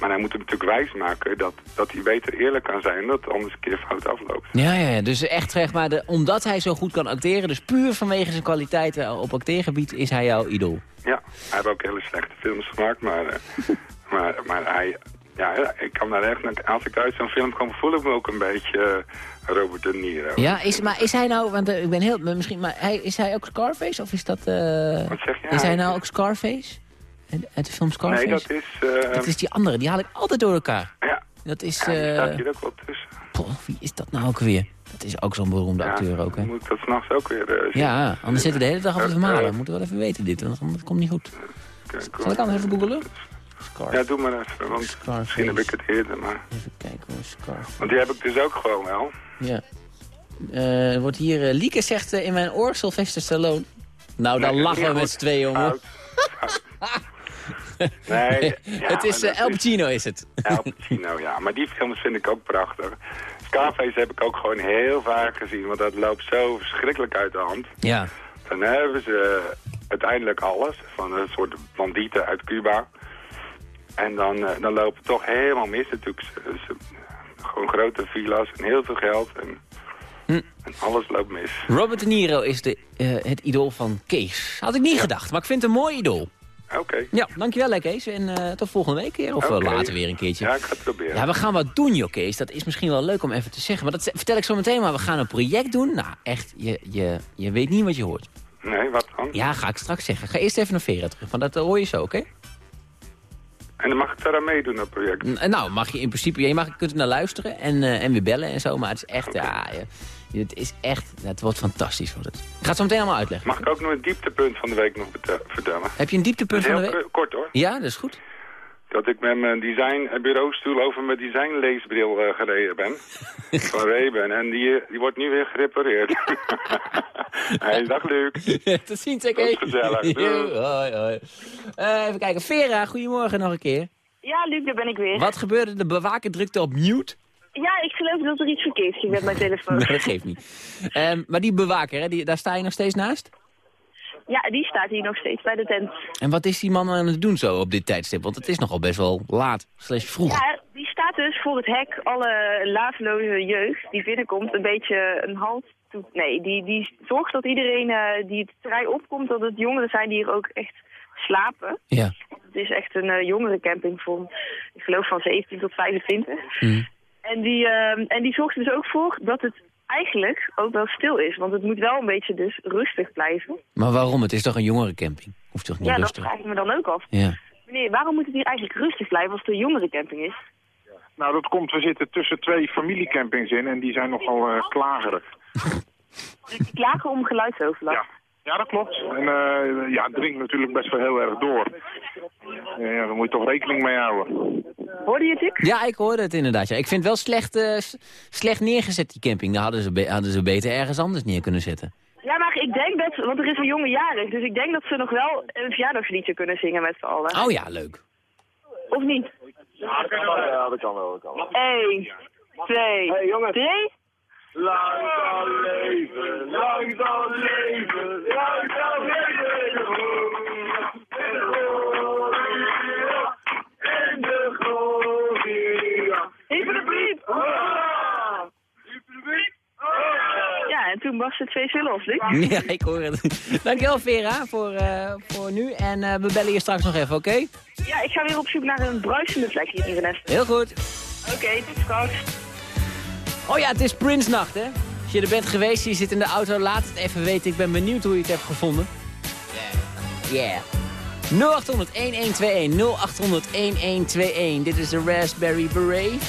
Maar hij moet hem natuurlijk wijsmaken dat, dat hij beter eerlijk kan zijn. En dat het anders een keer fout afloopt. Ja, ja, ja, dus echt zeg maar, de, omdat hij zo goed kan acteren, dus puur vanwege zijn kwaliteiten op acteergebied, is hij jouw idool. Ja, hij heeft ook hele slechte films gemaakt, maar, eh, maar, maar hij... Ja, ik kan daar echt, als ik uit zo'n film kom, voel ik me ook een beetje eh, Robert De Niro. Ja, is, maar is hij nou, want eh, ik ben heel, misschien, maar hij, is hij ook Scarface of is dat, Wat zeg je? is hij nou ook Scarface? Uit- de film Scarface? Nee, dat is... eh, Dat is die andere, die haal ik altijd door elkaar. Ja, Dat is, ja die staat eh hier ook wel tussen. poh, wie is dat nou ook weer? Dat is ook zo'n beroemde Ja, acteur ook, hè? Moet ik dat s'nachts ook weer eh, zien? Ja, anders zitten we de hele dag te Eh, vermalen. eh, We moeten wel even weten dit, want dat komt niet goed. kijk, Zal ik anders even googelen? Ja, doe maar even, want Scarface. misschien heb ik het eerder, maar... Even kijken hoor, Scarface. Want die heb ik dus ook gewoon wel. Ja. Er wordt hier, Lieke zegt in mijn oor Sylvester Stallone. Nou, dan Nee, lachen we met z'n tweeën, jongen. Fout. Fout. Nee, ja, het is dat El Pacino, is het. Al Pacino, ja. Maar die films vind ik ook prachtig. Scarface heb ik ook gewoon heel vaak gezien, want dat loopt zo verschrikkelijk uit de hand. Ja. Dan hebben ze uiteindelijk alles, van een soort bandieten uit Cuba. En dan, eh, dan lopen het toch helemaal mis natuurlijk. Ze- ze- gewoon grote villa's en heel veel geld en, Hm. en alles loopt mis. Robert De Niro is de, eh, het idool van Kees. Had ik niet gedacht, maar ik vind het een mooi idool. Oké. Ja, dankjewel hè, Kees. En eh, tot volgende week weer. Of eh, Oké. later weer een keertje. Ja, ik ga het proberen. Ja, we gaan wat doen, joh, Kees. Dat is misschien wel leuk om even te zeggen. Maar dat vertel ik zo meteen. Maar we gaan een project doen. Nou, echt, je, je, je weet niet wat je hoort. Nee, wat dan? Ja, ga ik straks zeggen. Ga eerst even naar Vera terug. Want dat eh, hoor je zo, oké? En dan mag ik daaraan meedoen, dat project. N- Nou, mag je in principe... Je mag, je kunt er naar luisteren en, eh, en weer bellen en zo. Maar het is echt... Ja, je- het is echt... Het wordt fantastisch. Wordt het. Ik ga het zo meteen allemaal uitleggen. Mag ik ook nog een dieptepunt van de week nog vertellen? Heb je een dieptepunt van is de week? kort hoor. Ja, dat is goed. Dat ik met mijn design bureaustoel over mijn designleesbril eh, gereden ben. van Ray-Ban. En die, eh, die wordt nu weer gerepareerd. hey, dag Luc. Tot ziens, is Kees. gezellig. Doei. Jo, hoi, hoi. Eh, even kijken. Vera, goedemorgen nog een keer. Ja, Luc, daar ben ik weer. Wat gebeurde? De bewaker drukte op mute. Ja, ik geloof dat er iets verkeerd ging met mijn telefoon. Nee, dat geeft niet. Ehm, maar die bewaker, hè, die, daar sta je nog steeds naast? Ja, die staat hier nog steeds bij de tent. En wat is die man aan het doen zo op dit tijdstip? Want het is nogal best wel laat, slash vroeg. Ja, die staat dus voor het hek alle laafloze jeugd die binnenkomt een beetje een halt toe. Nee, die, die zorgt dat iedereen eh, die het terrein opkomt, dat het jongeren zijn die hier ook echt slapen. Ja. Het is echt een uh, jongerencamping van, ik geloof van 17 tot 25. Mm. En, die, uh, en die zorgt er dus ook voor dat het eigenlijk ook wel stil is. Want het moet wel een beetje dus rustig blijven. Maar waarom? Het is toch een jongerencamping? Hoeft toch niet ja, rustig? dat vraag ik me dan ook af. Ja. Meneer, waarom moet het hier eigenlijk rustig blijven als het een jongerencamping is? Nou, dat komt, we zitten tussen twee familiecampings in en die zijn nogal uh, klagerig. Die klagen om geluidsoverlast? Ja. Ja, dat klopt. En uh, ja, het dringt natuurlijk best wel heel erg door. Uh, ja, daar moet je toch rekening mee houden. Hoorde je het, ik? Ja, ik hoorde het inderdaad. Ja. Ik vind het wel slecht, uh, slecht neergezet, die camping. Daar hadden ze, hadden ze beter ergens anders neer kunnen zetten. Ja, maar ik denk dat, want er is een jonge jarig, dus ik denk dat ze nog wel een verjaardagsliedje kunnen zingen met z'n allen. Oh ja, leuk. Of niet? Ja, dat kan wel. Ja, dat kan wel. 1, 2, hey, jongens. 3. Lang zal leven, lang zal leven, lang zal leven. In de gloria. Hyper de piep! Ja, en toen was het twee zullen of niet? Ja, ik hoor het. Dankjewel Vera voor, uh, voor nu. En uh, we bellen je straks nog even, oké? Okay? Ja, ik ga weer op zoek naar een bruisende plek hier in de nest. Heel goed. Oké, okay, tot straks. Oh ja, het is Prinsnacht, hè? Als je er bent geweest, je zit in de auto, laat het even weten. Ik ben benieuwd hoe je het hebt gevonden. Yeah. 0800 1121 0800 1121. Dit is de Raspberry Beret.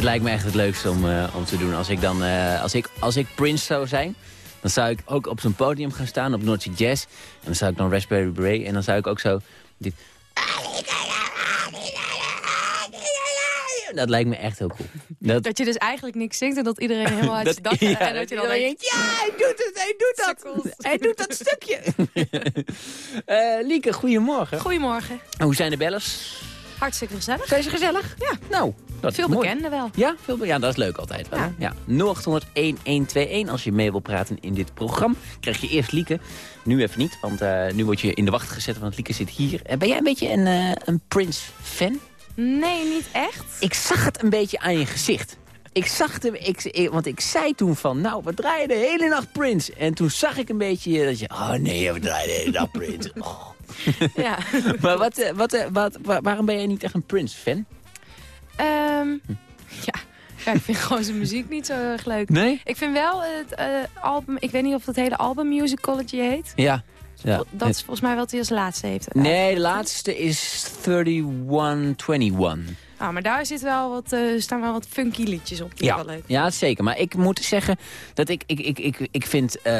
Het lijkt me echt het leukste om, uh, om te doen. Als ik, dan, uh, als, ik, als ik Prince zou zijn, dan zou ik ook op zo'n podium gaan staan op Noordse Jazz. En dan zou ik dan Raspberry Beret en dan zou ik ook zo... Dit... Dat lijkt me echt heel cool. Dat, dat je dus eigenlijk niks zingt en dat iedereen helemaal uit zijn dak gaat. ja, en dat je dan denkt, ja, hij doet het, hij doet dat. Hij doet dat stukje. uh, Lieke, goedemorgen. Goedemorgen. Hoe zijn de bellers? Hartstikke gezellig. Zijn ze gezellig? Ja. Nou, Dat Veel mooi. bekenden wel. Ja, veel, ja, dat is leuk altijd wel. Ja. Ja. 0800-1121 als je mee wil praten in dit programma. Krijg je eerst Lieke. Nu even niet, want eh, nu word je in de wacht gezet, want Lieke zit hier. En ben jij een beetje een, eh, een Prince-fan? Nee, niet echt. Ik zag het een beetje aan je gezicht. Ik zag hem, ik, ik- want ik zei toen van, nou, we draaien de hele nacht Prince. En toen zag ik een beetje dat je, oh nee, we draaien de hele nacht Prince. Oh. Ja. maar wat, wat, wat, wa- waarom ben jij niet echt een Prince-fan? Hm. ja. ja, ik vind gewoon zijn muziek niet zo erg leuk. Nee? Ik vind wel het eh, album, ik weet niet of het hele album Musicology heet. Ja. ja. Dat is volgens mij wat hij als laatste heeft. Nee, de laatste is 3121. Ah, maar daar zit wel wat, eh, staan wel wat funky liedjes op. Die Ja, wel leuk. ja, zeker. Maar ik moet zeggen dat ik, ik, ik, ik, ik vind eh,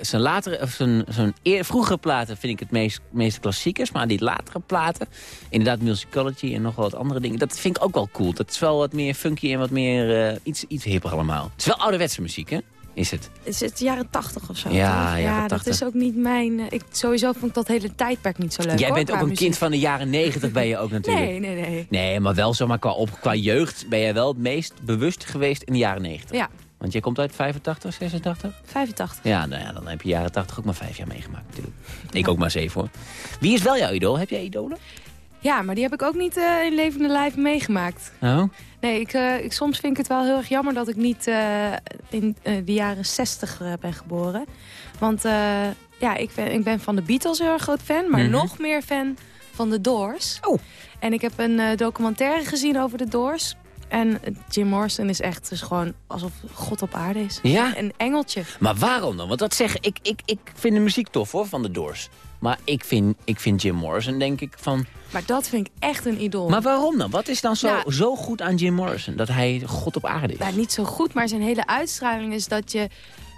zijn latere, of zijn, zijn eer, vroegere platen vind ik het meest, meeste klassiekers. Maar die latere platen, inderdaad Musicology en nog wel wat andere dingen, dat vind ik ook wel cool. Dat is wel wat meer funky en wat meer iets, iets hipper allemaal. Het is wel ouderwetse muziek, hè? Is het? Is het jaren tachtig of zo? Ja, ja dat 80. is ook niet mijn... eh, Ik, sowieso vond ik dat hele tijdperk niet zo leuk. Jij hoor, bent ook een muziek. kind van de jaren negentig ben je ook natuurlijk. Nee, nee, nee. Nee, maar wel zomaar qua, op, qua jeugd ben jij wel het meest bewust geweest in de jaren 90. Ja, Want jij komt uit 85, 86? 85. Ja, nou ja, dan heb je jaren 80 ook maar vijf jaar meegemaakt natuurlijk. Ik ook maar zeven hoor. Wie is wel jouw idool? Heb jij idolen? Ja, maar die heb ik ook niet eh, in levende lijf meegemaakt. Oh? Nee, ik, eh, ik, soms vind ik het wel heel erg jammer dat ik niet eh, in de jaren 60 eh, ben geboren. Want ja, ik ben, ik ben van de Beatles heel erg groot fan, maar Mhm. nog meer fan van de Doors. Oh. En ik heb een documentaire gezien over de Doors. En Jim Morrison is echt dus gewoon alsof God op aarde is. Ja? Een engeltje. Maar waarom dan? Want dat zeggen, ik, ik, ik vind de muziek tof hoor, van de Doors. Maar ik vind, ik vind Jim Morrison denk ik van... Maar dat vind ik echt een idool. Maar waarom dan? Wat is dan zo, Nou- zo goed aan Jim Morrison? Dat hij God op aarde is? nou, niet zo goed, maar zijn hele uitstraling is dat je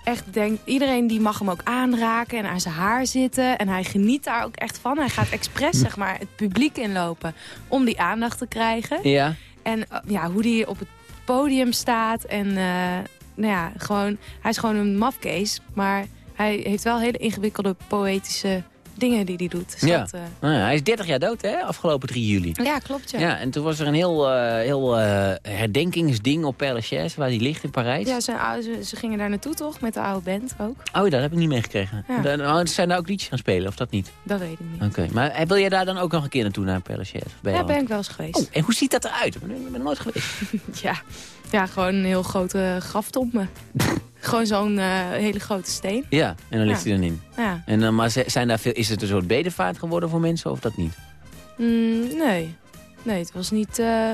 echt denkt... iedereen die mag hem ook aanraken en aan zijn haar zitten. En hij geniet daar ook echt van. Hij gaat expres zeg maar, het publiek inlopen om die aandacht te krijgen. Ja? En eh, ja, hoe die op het podium staat. En eh, nou ja, gewoon, hij is gewoon een mafkees. Maar hij heeft wel hele ingewikkelde poëtische dingen die hij doet. Dus Ja. dat, eh, Nou ja, hij is 30 jaar dood hè, afgelopen 3 juli. ja, klopt ja. Ja, en toen was er een heel, eh, heel eh, herdenkingsding op Père Lachaise, waar hij ligt in Parijs. Ja, zijn oude, ze, ze gingen daar naartoe toch? Met de oude band ook. Oh, dat heb ik niet meegekregen. Ja. Dan- oh, zijn daar ook liedjes gaan spelen, of dat niet? Dat weet ik niet. Oké, maar wil jij daar dan ook nog een keer naartoe, naar Père Lachaise? Ja, ben ik wel eens geweest. Oh, en hoe ziet dat eruit? Ik ben er nooit geweest. Ja. Ja, gewoon een heel grote graftombe. gewoon zo'n eh, hele grote steen. Ja, en dan ligt Ja. hij dan in. Ja. En, dan maar zijn daar veel, is het een soort bedevaart geworden voor mensen, of dat niet? Mm, nee. Nee, het was niet... eh,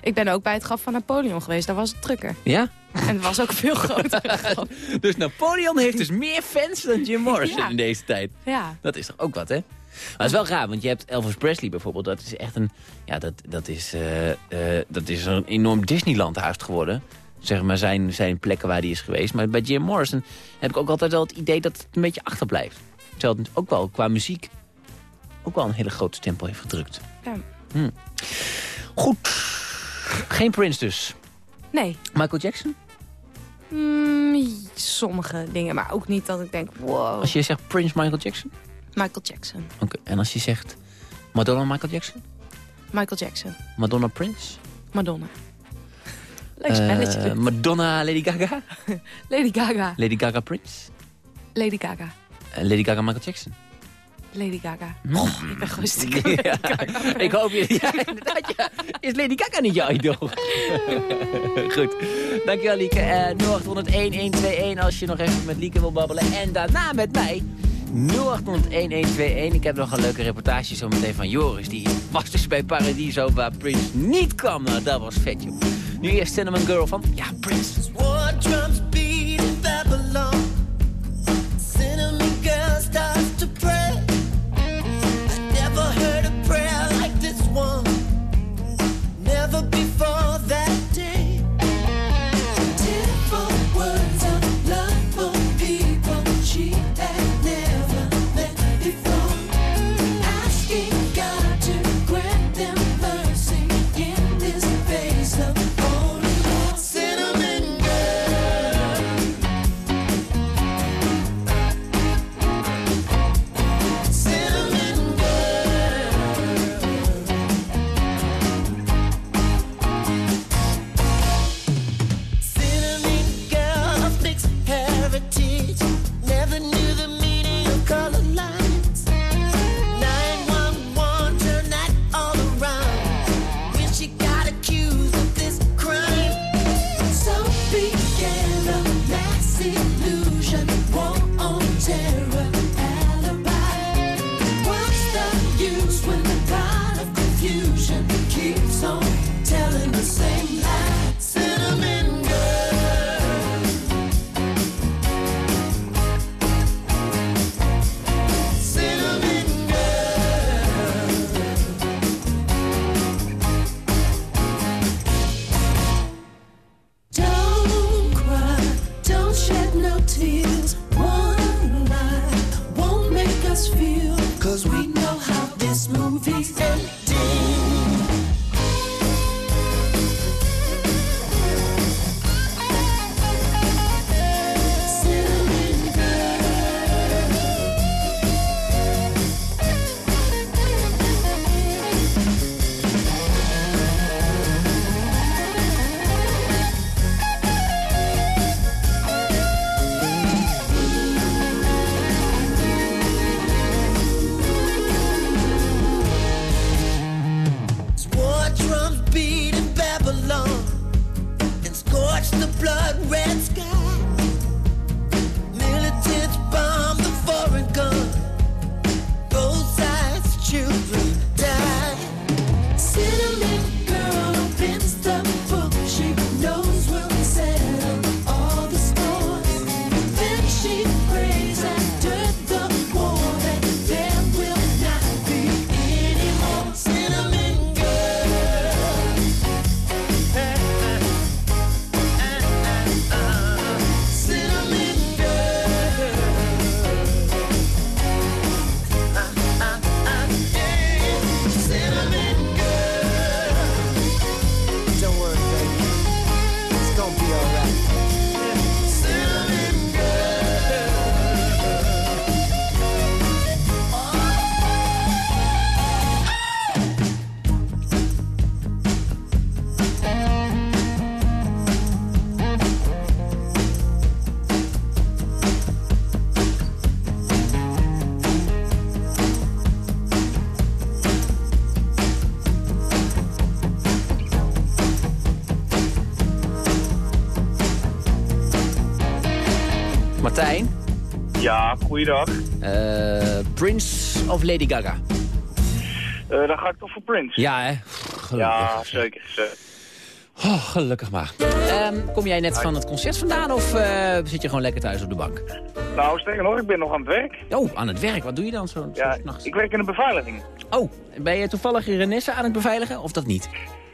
Ik ben ook bij het graf van Napoleon geweest. Daar was het drukker. Ja? En het was ook veel groter. Dus Napoleon heeft dus meer fans dan Jim Morrison Ja. in deze tijd. Ja. Dat is toch ook wat, hè? Maar het is wel raar, want je hebt Elvis Presley bijvoorbeeld. Dat is echt een... Ja, dat, dat, is, eh, eh, dat is een enorm Disneyland-huis geworden. Zeg maar zijn, zijn plekken waar hij is geweest. Maar bij Jim Morrison heb ik ook altijd wel het idee dat het een beetje achterblijft. Terwijl het ook wel qua muziek ook wel een hele grote stempel heeft gedrukt. Ja. Hm. Goed. Geen Prince dus. Nee. Michael Jackson? Mm, sommige dingen, maar ook niet dat ik denk, wow. Als je zegt Prince Michael Jackson? Michael Jackson. Oké. En als je zegt Madonna Michael Jackson? Michael Jackson. Madonna Prince? Madonna. Leuk spelletje. Eh, Madonna Lady Gaga? Lady Gaga. Lady Gaga Prince? Lady Gaga. En Lady Gaga Michael Jackson? Lady Gaga. Oh, ik ben gewoon stiekem Ja, ik hoop je... Ja, inderdaad, ja. Is Lady Gaga niet jouw idool? Goed. Dankjewel, Lieke. Uh, 0800-1121 als je nog even met Lieke wil babbelen. En daarna met mij. 0800-1121. Ik heb nog een leuke reportage zo meteen van Joris. Die was dus bij Paradiso waar Prince niet kwam. Nou, dat was vet, joh. Nu eerst Cinnamon Girl van... Ja, Prince. Goeiedag. eh, Prince of Lady Gaga? Eh dan ga ik toch voor Prince. Ja, hè? Ja, zeker. zeker. Oh, gelukkig maar. Ehm, kom jij net van het concert vandaan of eh, zit je gewoon lekker thuis op de bank? Nou, sterker nog, ik ben nog aan het werk. Oh, aan het werk. Wat doe je dan zo? Ja, ik werk in de beveiliging. Oh, ben je toevallig Renesse aan het beveiligen of dat niet?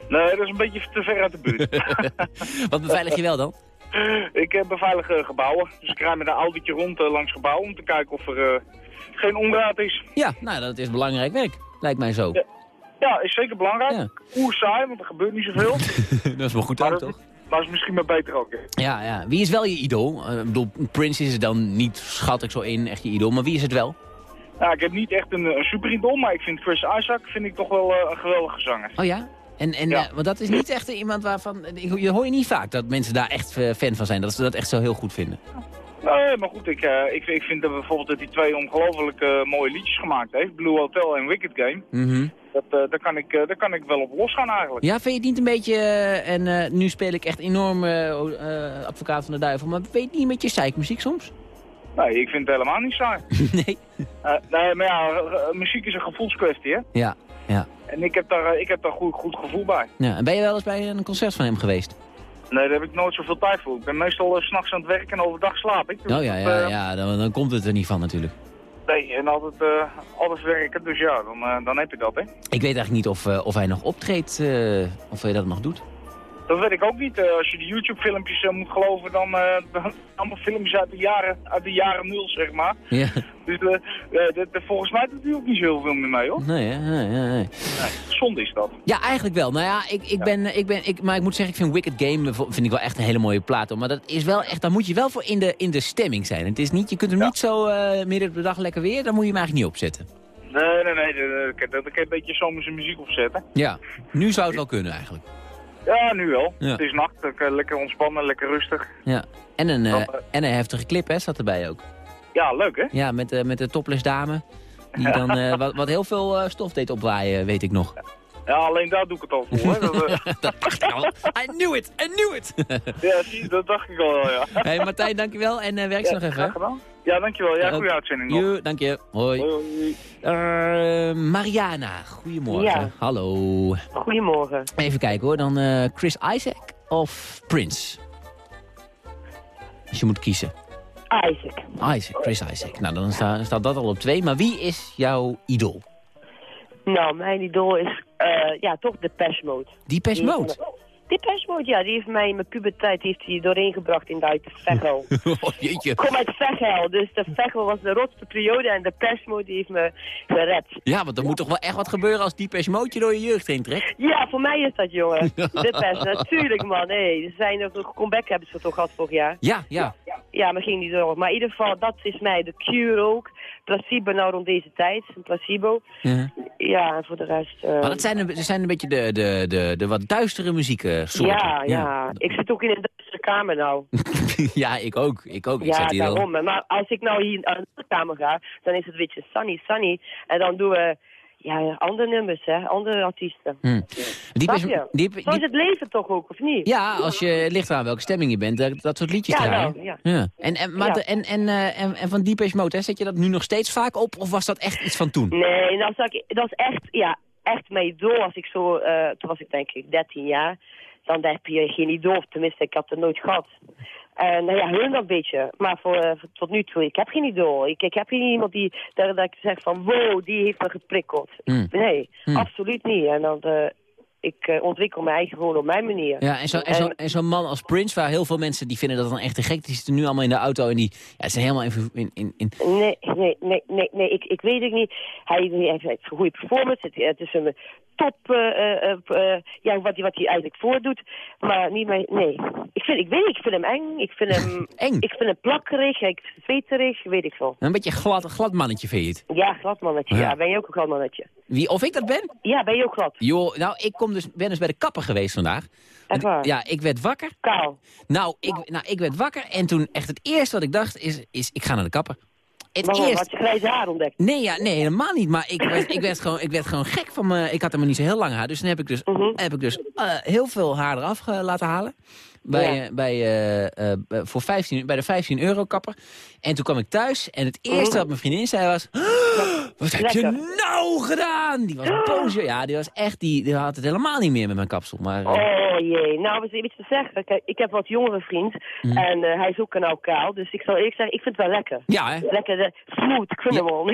Nee, dat is een beetje te ver uit de buurt. Wat beveilig je wel dan? ik beveilig eh, gebouwen. Dus ik rij met een autootje rond eh, langs gebouwen om te kijken of er eh, geen onraad is. Ja, nou dat is belangrijk werk. Lijkt mij zo. Ja. Ja, is zeker belangrijk. Oer saai, want er gebeurt niet zoveel. dat is wel goed dat, toch? Maar is misschien maar beter ook. hè. Ja, ja. Wie is wel je idool? Ik bedoel, Prince is dan niet, schat ik zo in, echt je idool. Maar wie is het wel? Nou, ik heb niet echt een, een super idool, maar ik vind Chris Isaac vind ik toch wel een geweldige zanger. Oh ja? En, en Ja. eh, want dat is niet echt iemand waarvan... ik- Je hoor je niet vaak dat mensen daar echt eh, fan van zijn. Dat ze dat echt zo heel goed vinden. Nee, maar goed, ik, eh, ik, ik vind dat bijvoorbeeld dat hij twee ongelooflijk eh, mooie liedjes gemaakt heeft. Blue Hotel en Wicked Game. Mhm. Dat, eh, daar, kan ik, eh, daar kan ik wel op losgaan eigenlijk. Ja, vind je het niet een beetje... eh, en eh, nu speel ik echt enorm eh, eh, advocaat van de duivel. Maar weet je het niet een beetje zeikmuziek soms? Nee, ik vind het helemaal niet saai. nee. Eh, nee, maar ja, eh, muziek is een gevoelskwestie, hè. Ja, ja. En ik heb daar, eh, ik heb daar goed, goed gevoel bij. ja. En ben je wel eens bij een concert van hem geweest? Nee, daar heb ik nooit zoveel tijd voor. Ik ben meestal s s'nachts aan het werken en overdag slaap ik. Dus Oh ja, dat, eh, ja dan, dan komt het er niet van natuurlijk. Nee, en altijd, eh, altijd werken, dus ja, dan, eh, dan heb je dat, hè. Ik weet eigenlijk niet of, eh, of hij nog optreedt, eh, of hij dat nog doet. Dat weet ik ook niet. Eh, als je de YouTube-filmpjes eh, moet geloven, dan, eh, dan allemaal filmpjes uit de jaren, uit de jaren nul, zeg maar. Ja. Dus eh, eh, eh, volgens mij doet hij ook niet zo heel veel meer mee, hoor. Nee, hè? nee, nee, nee. Nee, zonde is dat. Ja, eigenlijk wel. Nou ja, ik, ik ben, ik ben, ik, maar ik moet zeggen, ik vind Wicked Game eh, vind ik wel echt een hele mooie plaat. Maar dat is wel echt, daar moet je wel voor in de, in de stemming zijn. Het is niet, je kunt hem niet zo eh, midden op de dag lekker weer, dan moet je hem eigenlijk niet opzetten. Nee, nee, nee. Daar kan je een beetje zomerse muziek op zetten. Ja, nu zou het wel kunnen eigenlijk. Ja, nu wel. Ja. Het is nacht, lekker ontspannen, lekker rustig. Ja. En een, eh, Dan, eh, en een heftige clip, hè, zat erbij ook. Ja, leuk, hè? Ja, met, eh, met de topless dame. Die dan, wat, wat heel veel stof deed opwaaien, weet ik nog. Ja, alleen daar doe ik het al voor, hè. Dat, eh, dat dacht ik al. I knew it, I knew it. ja, zie, dat dacht ik al wel, ja. hey, Martijn, dankjewel en eh werk ze Ja, nog even. graag gedaan. Ja, dankjewel. Ja, goede uitzending nog. Dank je. Hoi. Eh, Mariana, goedemorgen. Ja. Hallo. Goedemorgen. Even kijken hoor, dan eh, Chris Isaac of Prince? Als je moet kiezen. Isaac. Isaac, Chris Isaac. Nou, dan sta- staat dat al op twee. Maar wie is jouw idool? Nou, mijn idool is eh, ja, toch de Mode. Depeche Mode? Die Mode, ja, die heeft mij in mijn puberteit heeft hij doorheen gebracht in uit de Veghel. oh, jeetje. Ik kom uit Veghel, dus de Veghel was de rotste periode en de Mode die heeft me gered. Ja, want er moet toch wel echt wat gebeuren als Depeche Mode je door je jeugd heen trekt? Ja, voor mij is dat, jongen. De Pest, natuurlijk, man. Hey, ze zijn ook een comeback hebben ze toch gehad vorig jaar. Ja, ja. Ja, maar ging niet door. Maar in ieder geval, dat is mij. De Cure ook. Placebo nou rond deze tijd. Een placebo. ja. Ja, voor de rest... eh, Maar dat zijn, een- zijn een beetje de, de, de, de wat duistere muzieksoorten. ja, ja, Ik zit ook in een Duitse kamer nou. ja, ik ook. Ik ook. Ik ja, zit hier al- daarom. Maar als ik nou hier naar de kamer ga, dan is het een beetje Sunny, Sunny. En dan doen we ja, andere nummers, hè. Andere artiesten. Hm. Depe- Zo is het leven toch ook, of niet? Ja, als je het ligt aan welke stemming je bent, dat, dat soort liedjes Ja, draaien. nou, ja. En, en, maar Ja. de- en, en, eh, en, en van Depeche Mode, hè, zet je dat nu nog steeds vaak op? Of was dat echt iets van toen? Nee, dat, zag ik, dat is echt, ja, echt mijn idool. Als ik zo, eh, toen was ik denk ik 13 jaar, dan heb je geen idool. Tenminste, ik had het nooit gehad. En nou ja, hun dat een beetje. Maar voor, eh, voor- tot nu toe, ik heb geen idool. Ik, ik heb geen iemand die, dat, dat ik zeg van, wow, die heeft me geprikkeld. Mm. Nee, Mm. absoluut niet. En dan, eh, ik eh, ontwikkel mijn eigen gewoon op mijn manier. Ja, en zo'n en zo, en zo'n man als Prince, waar heel veel mensen die vinden dat dan echt te gek. Die zitten nu allemaal in de auto en die ja, zijn helemaal in... in, in, in Nee, nee, nee, nee, nee ik, ik weet het niet. Hij, hij heeft een goede performance. Het, het is een top, eh, eh, ja, wat hij wat hij eigenlijk voordoet. Maar niet meer, nee. Ik, vind, ik weet ik vind hem eng. Ik vind hem, eng? Ik vind hem plakkerig, ik zweterig, weet ik veel. een beetje glad, glad mannetje vind je het. Ja, glad mannetje. Ja. Ja. ben je ook een glad mannetje? Wie, of ik dat ben? Ja, ben je ook glad? Joh, nou, ik kom dus, ben dus bij de kapper geweest vandaag. Echt waar? Ja, ik werd wakker. Kaal. Nou ik, nou, ik werd wakker en toen echt het eerste wat ik dacht is, is ik ga naar de kapper. Het Waarom? eerst- Had je grijze haar ontdekt? Nee, ja, nee, helemaal niet. Maar ik werd, ik werd, gewoon, ik werd gewoon gek van me. Ik had helemaal niet zo heel lang haar. Dus dan heb ik dus, Mhm. heb ik dus eh, heel veel haar eraf ge- laten halen. Bij, Ja. eh, bij, eh, eh, voor 15, bij de 15 euro kapper. En toen kwam ik thuis en het eerste wat mijn vriendin zei was... Wat heb je nou gedaan? Die was boos. Ja, die was echt, die, die had het helemaal niet meer met mijn kapsel. Maar, eh, Oh jee, nou wat iets te zeggen. Kijk, ik heb wat jongere vriend Mhm. en eh, hij is ook kanaal kaal. Dus ik zal eerlijk zeggen, ik vind het wel lekker. Ja, hè? Lekker eh, smooth, ik vind wel.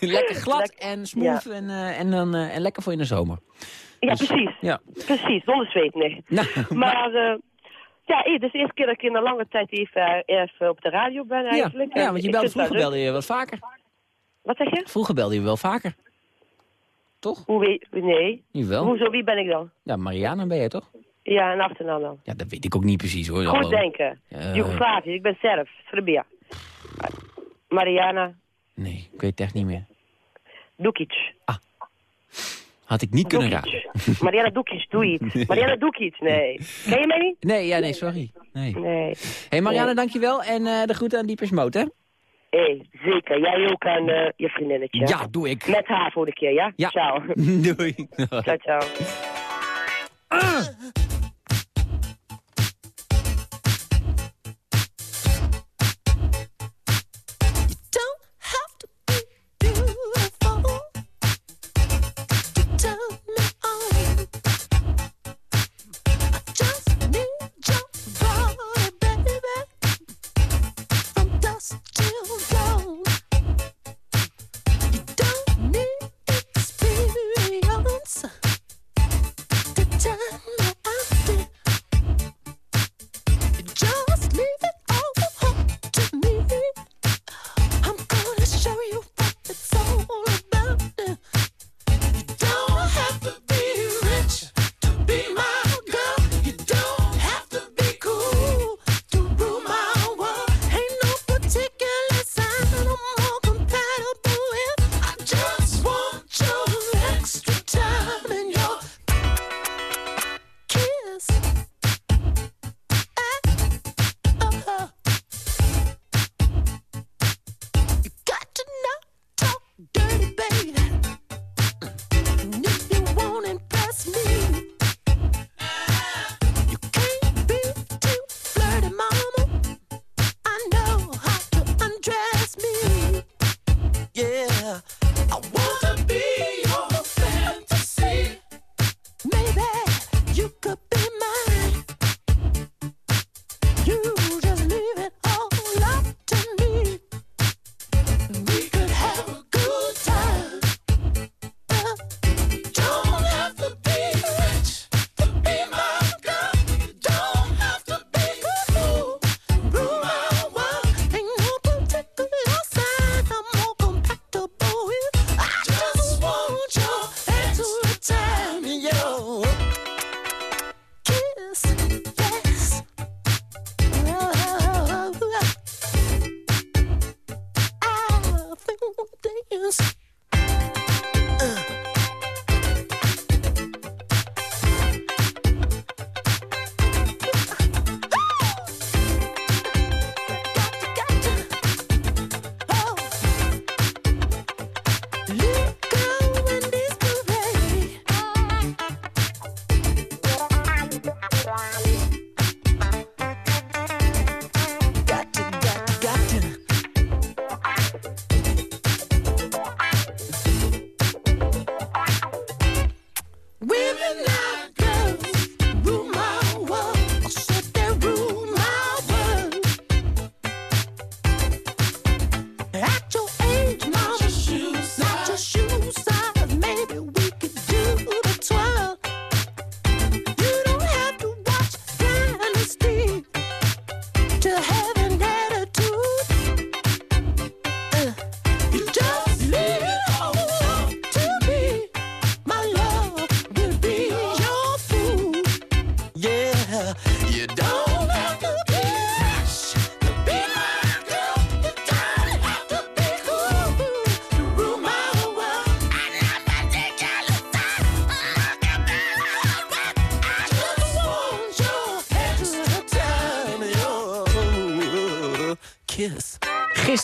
lekker glad en smooth Ja. en, en, dan, en lekker voor in de zomer. Ja, Dus- precies. Ja. Precies, zonder zweet, nee. Nou, Maar, eh, ja, is de eerste keer dat ik in een lange tijd even, even op de radio ben eigenlijk. ja, want je het vroeger wel belde je wat vaker. Wat zeg je? Vroeger belde je wel vaker. Toch? Hoe weet Nee. Jawel. Hoezo, wie ben ik dan? Ja, Mariana ben je toch? Ja, en achternaam dan. Ja, dat weet ik ook niet precies hoor. Goed denken. Eh. Joegoslavië, ik ben Serf, Serbia. Mariana Nee, ik weet het echt niet meer. Dukic. Had ik niet kunnen raden. Dukic. Mariana Dukic, doe iets. Mariana Dukic, nee. Ken je mij niet? Nee, ja, nee, sorry. Nee. Nee. hey Mariana, Nee. dankjewel. En eh, de groeten aan Diepers Moot, hè? Hé, zeker. Jij ook aan eh, je vriendinnetje. Ja, doe ik. Met haar voor de keer, ja? Ja. Ciao. Doei. ciao, ciao. Don't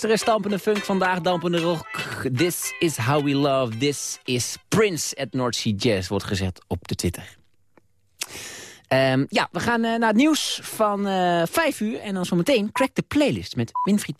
Gisteren stampende funk, vandaag dampende rock. This is how we love, this is Prince at North Sea Jazz, wordt gezet op de Twitter. Um, ja, we gaan uh, naar het nieuws van uh, vijf uur. En dan zometeen crack de playlist met Winfried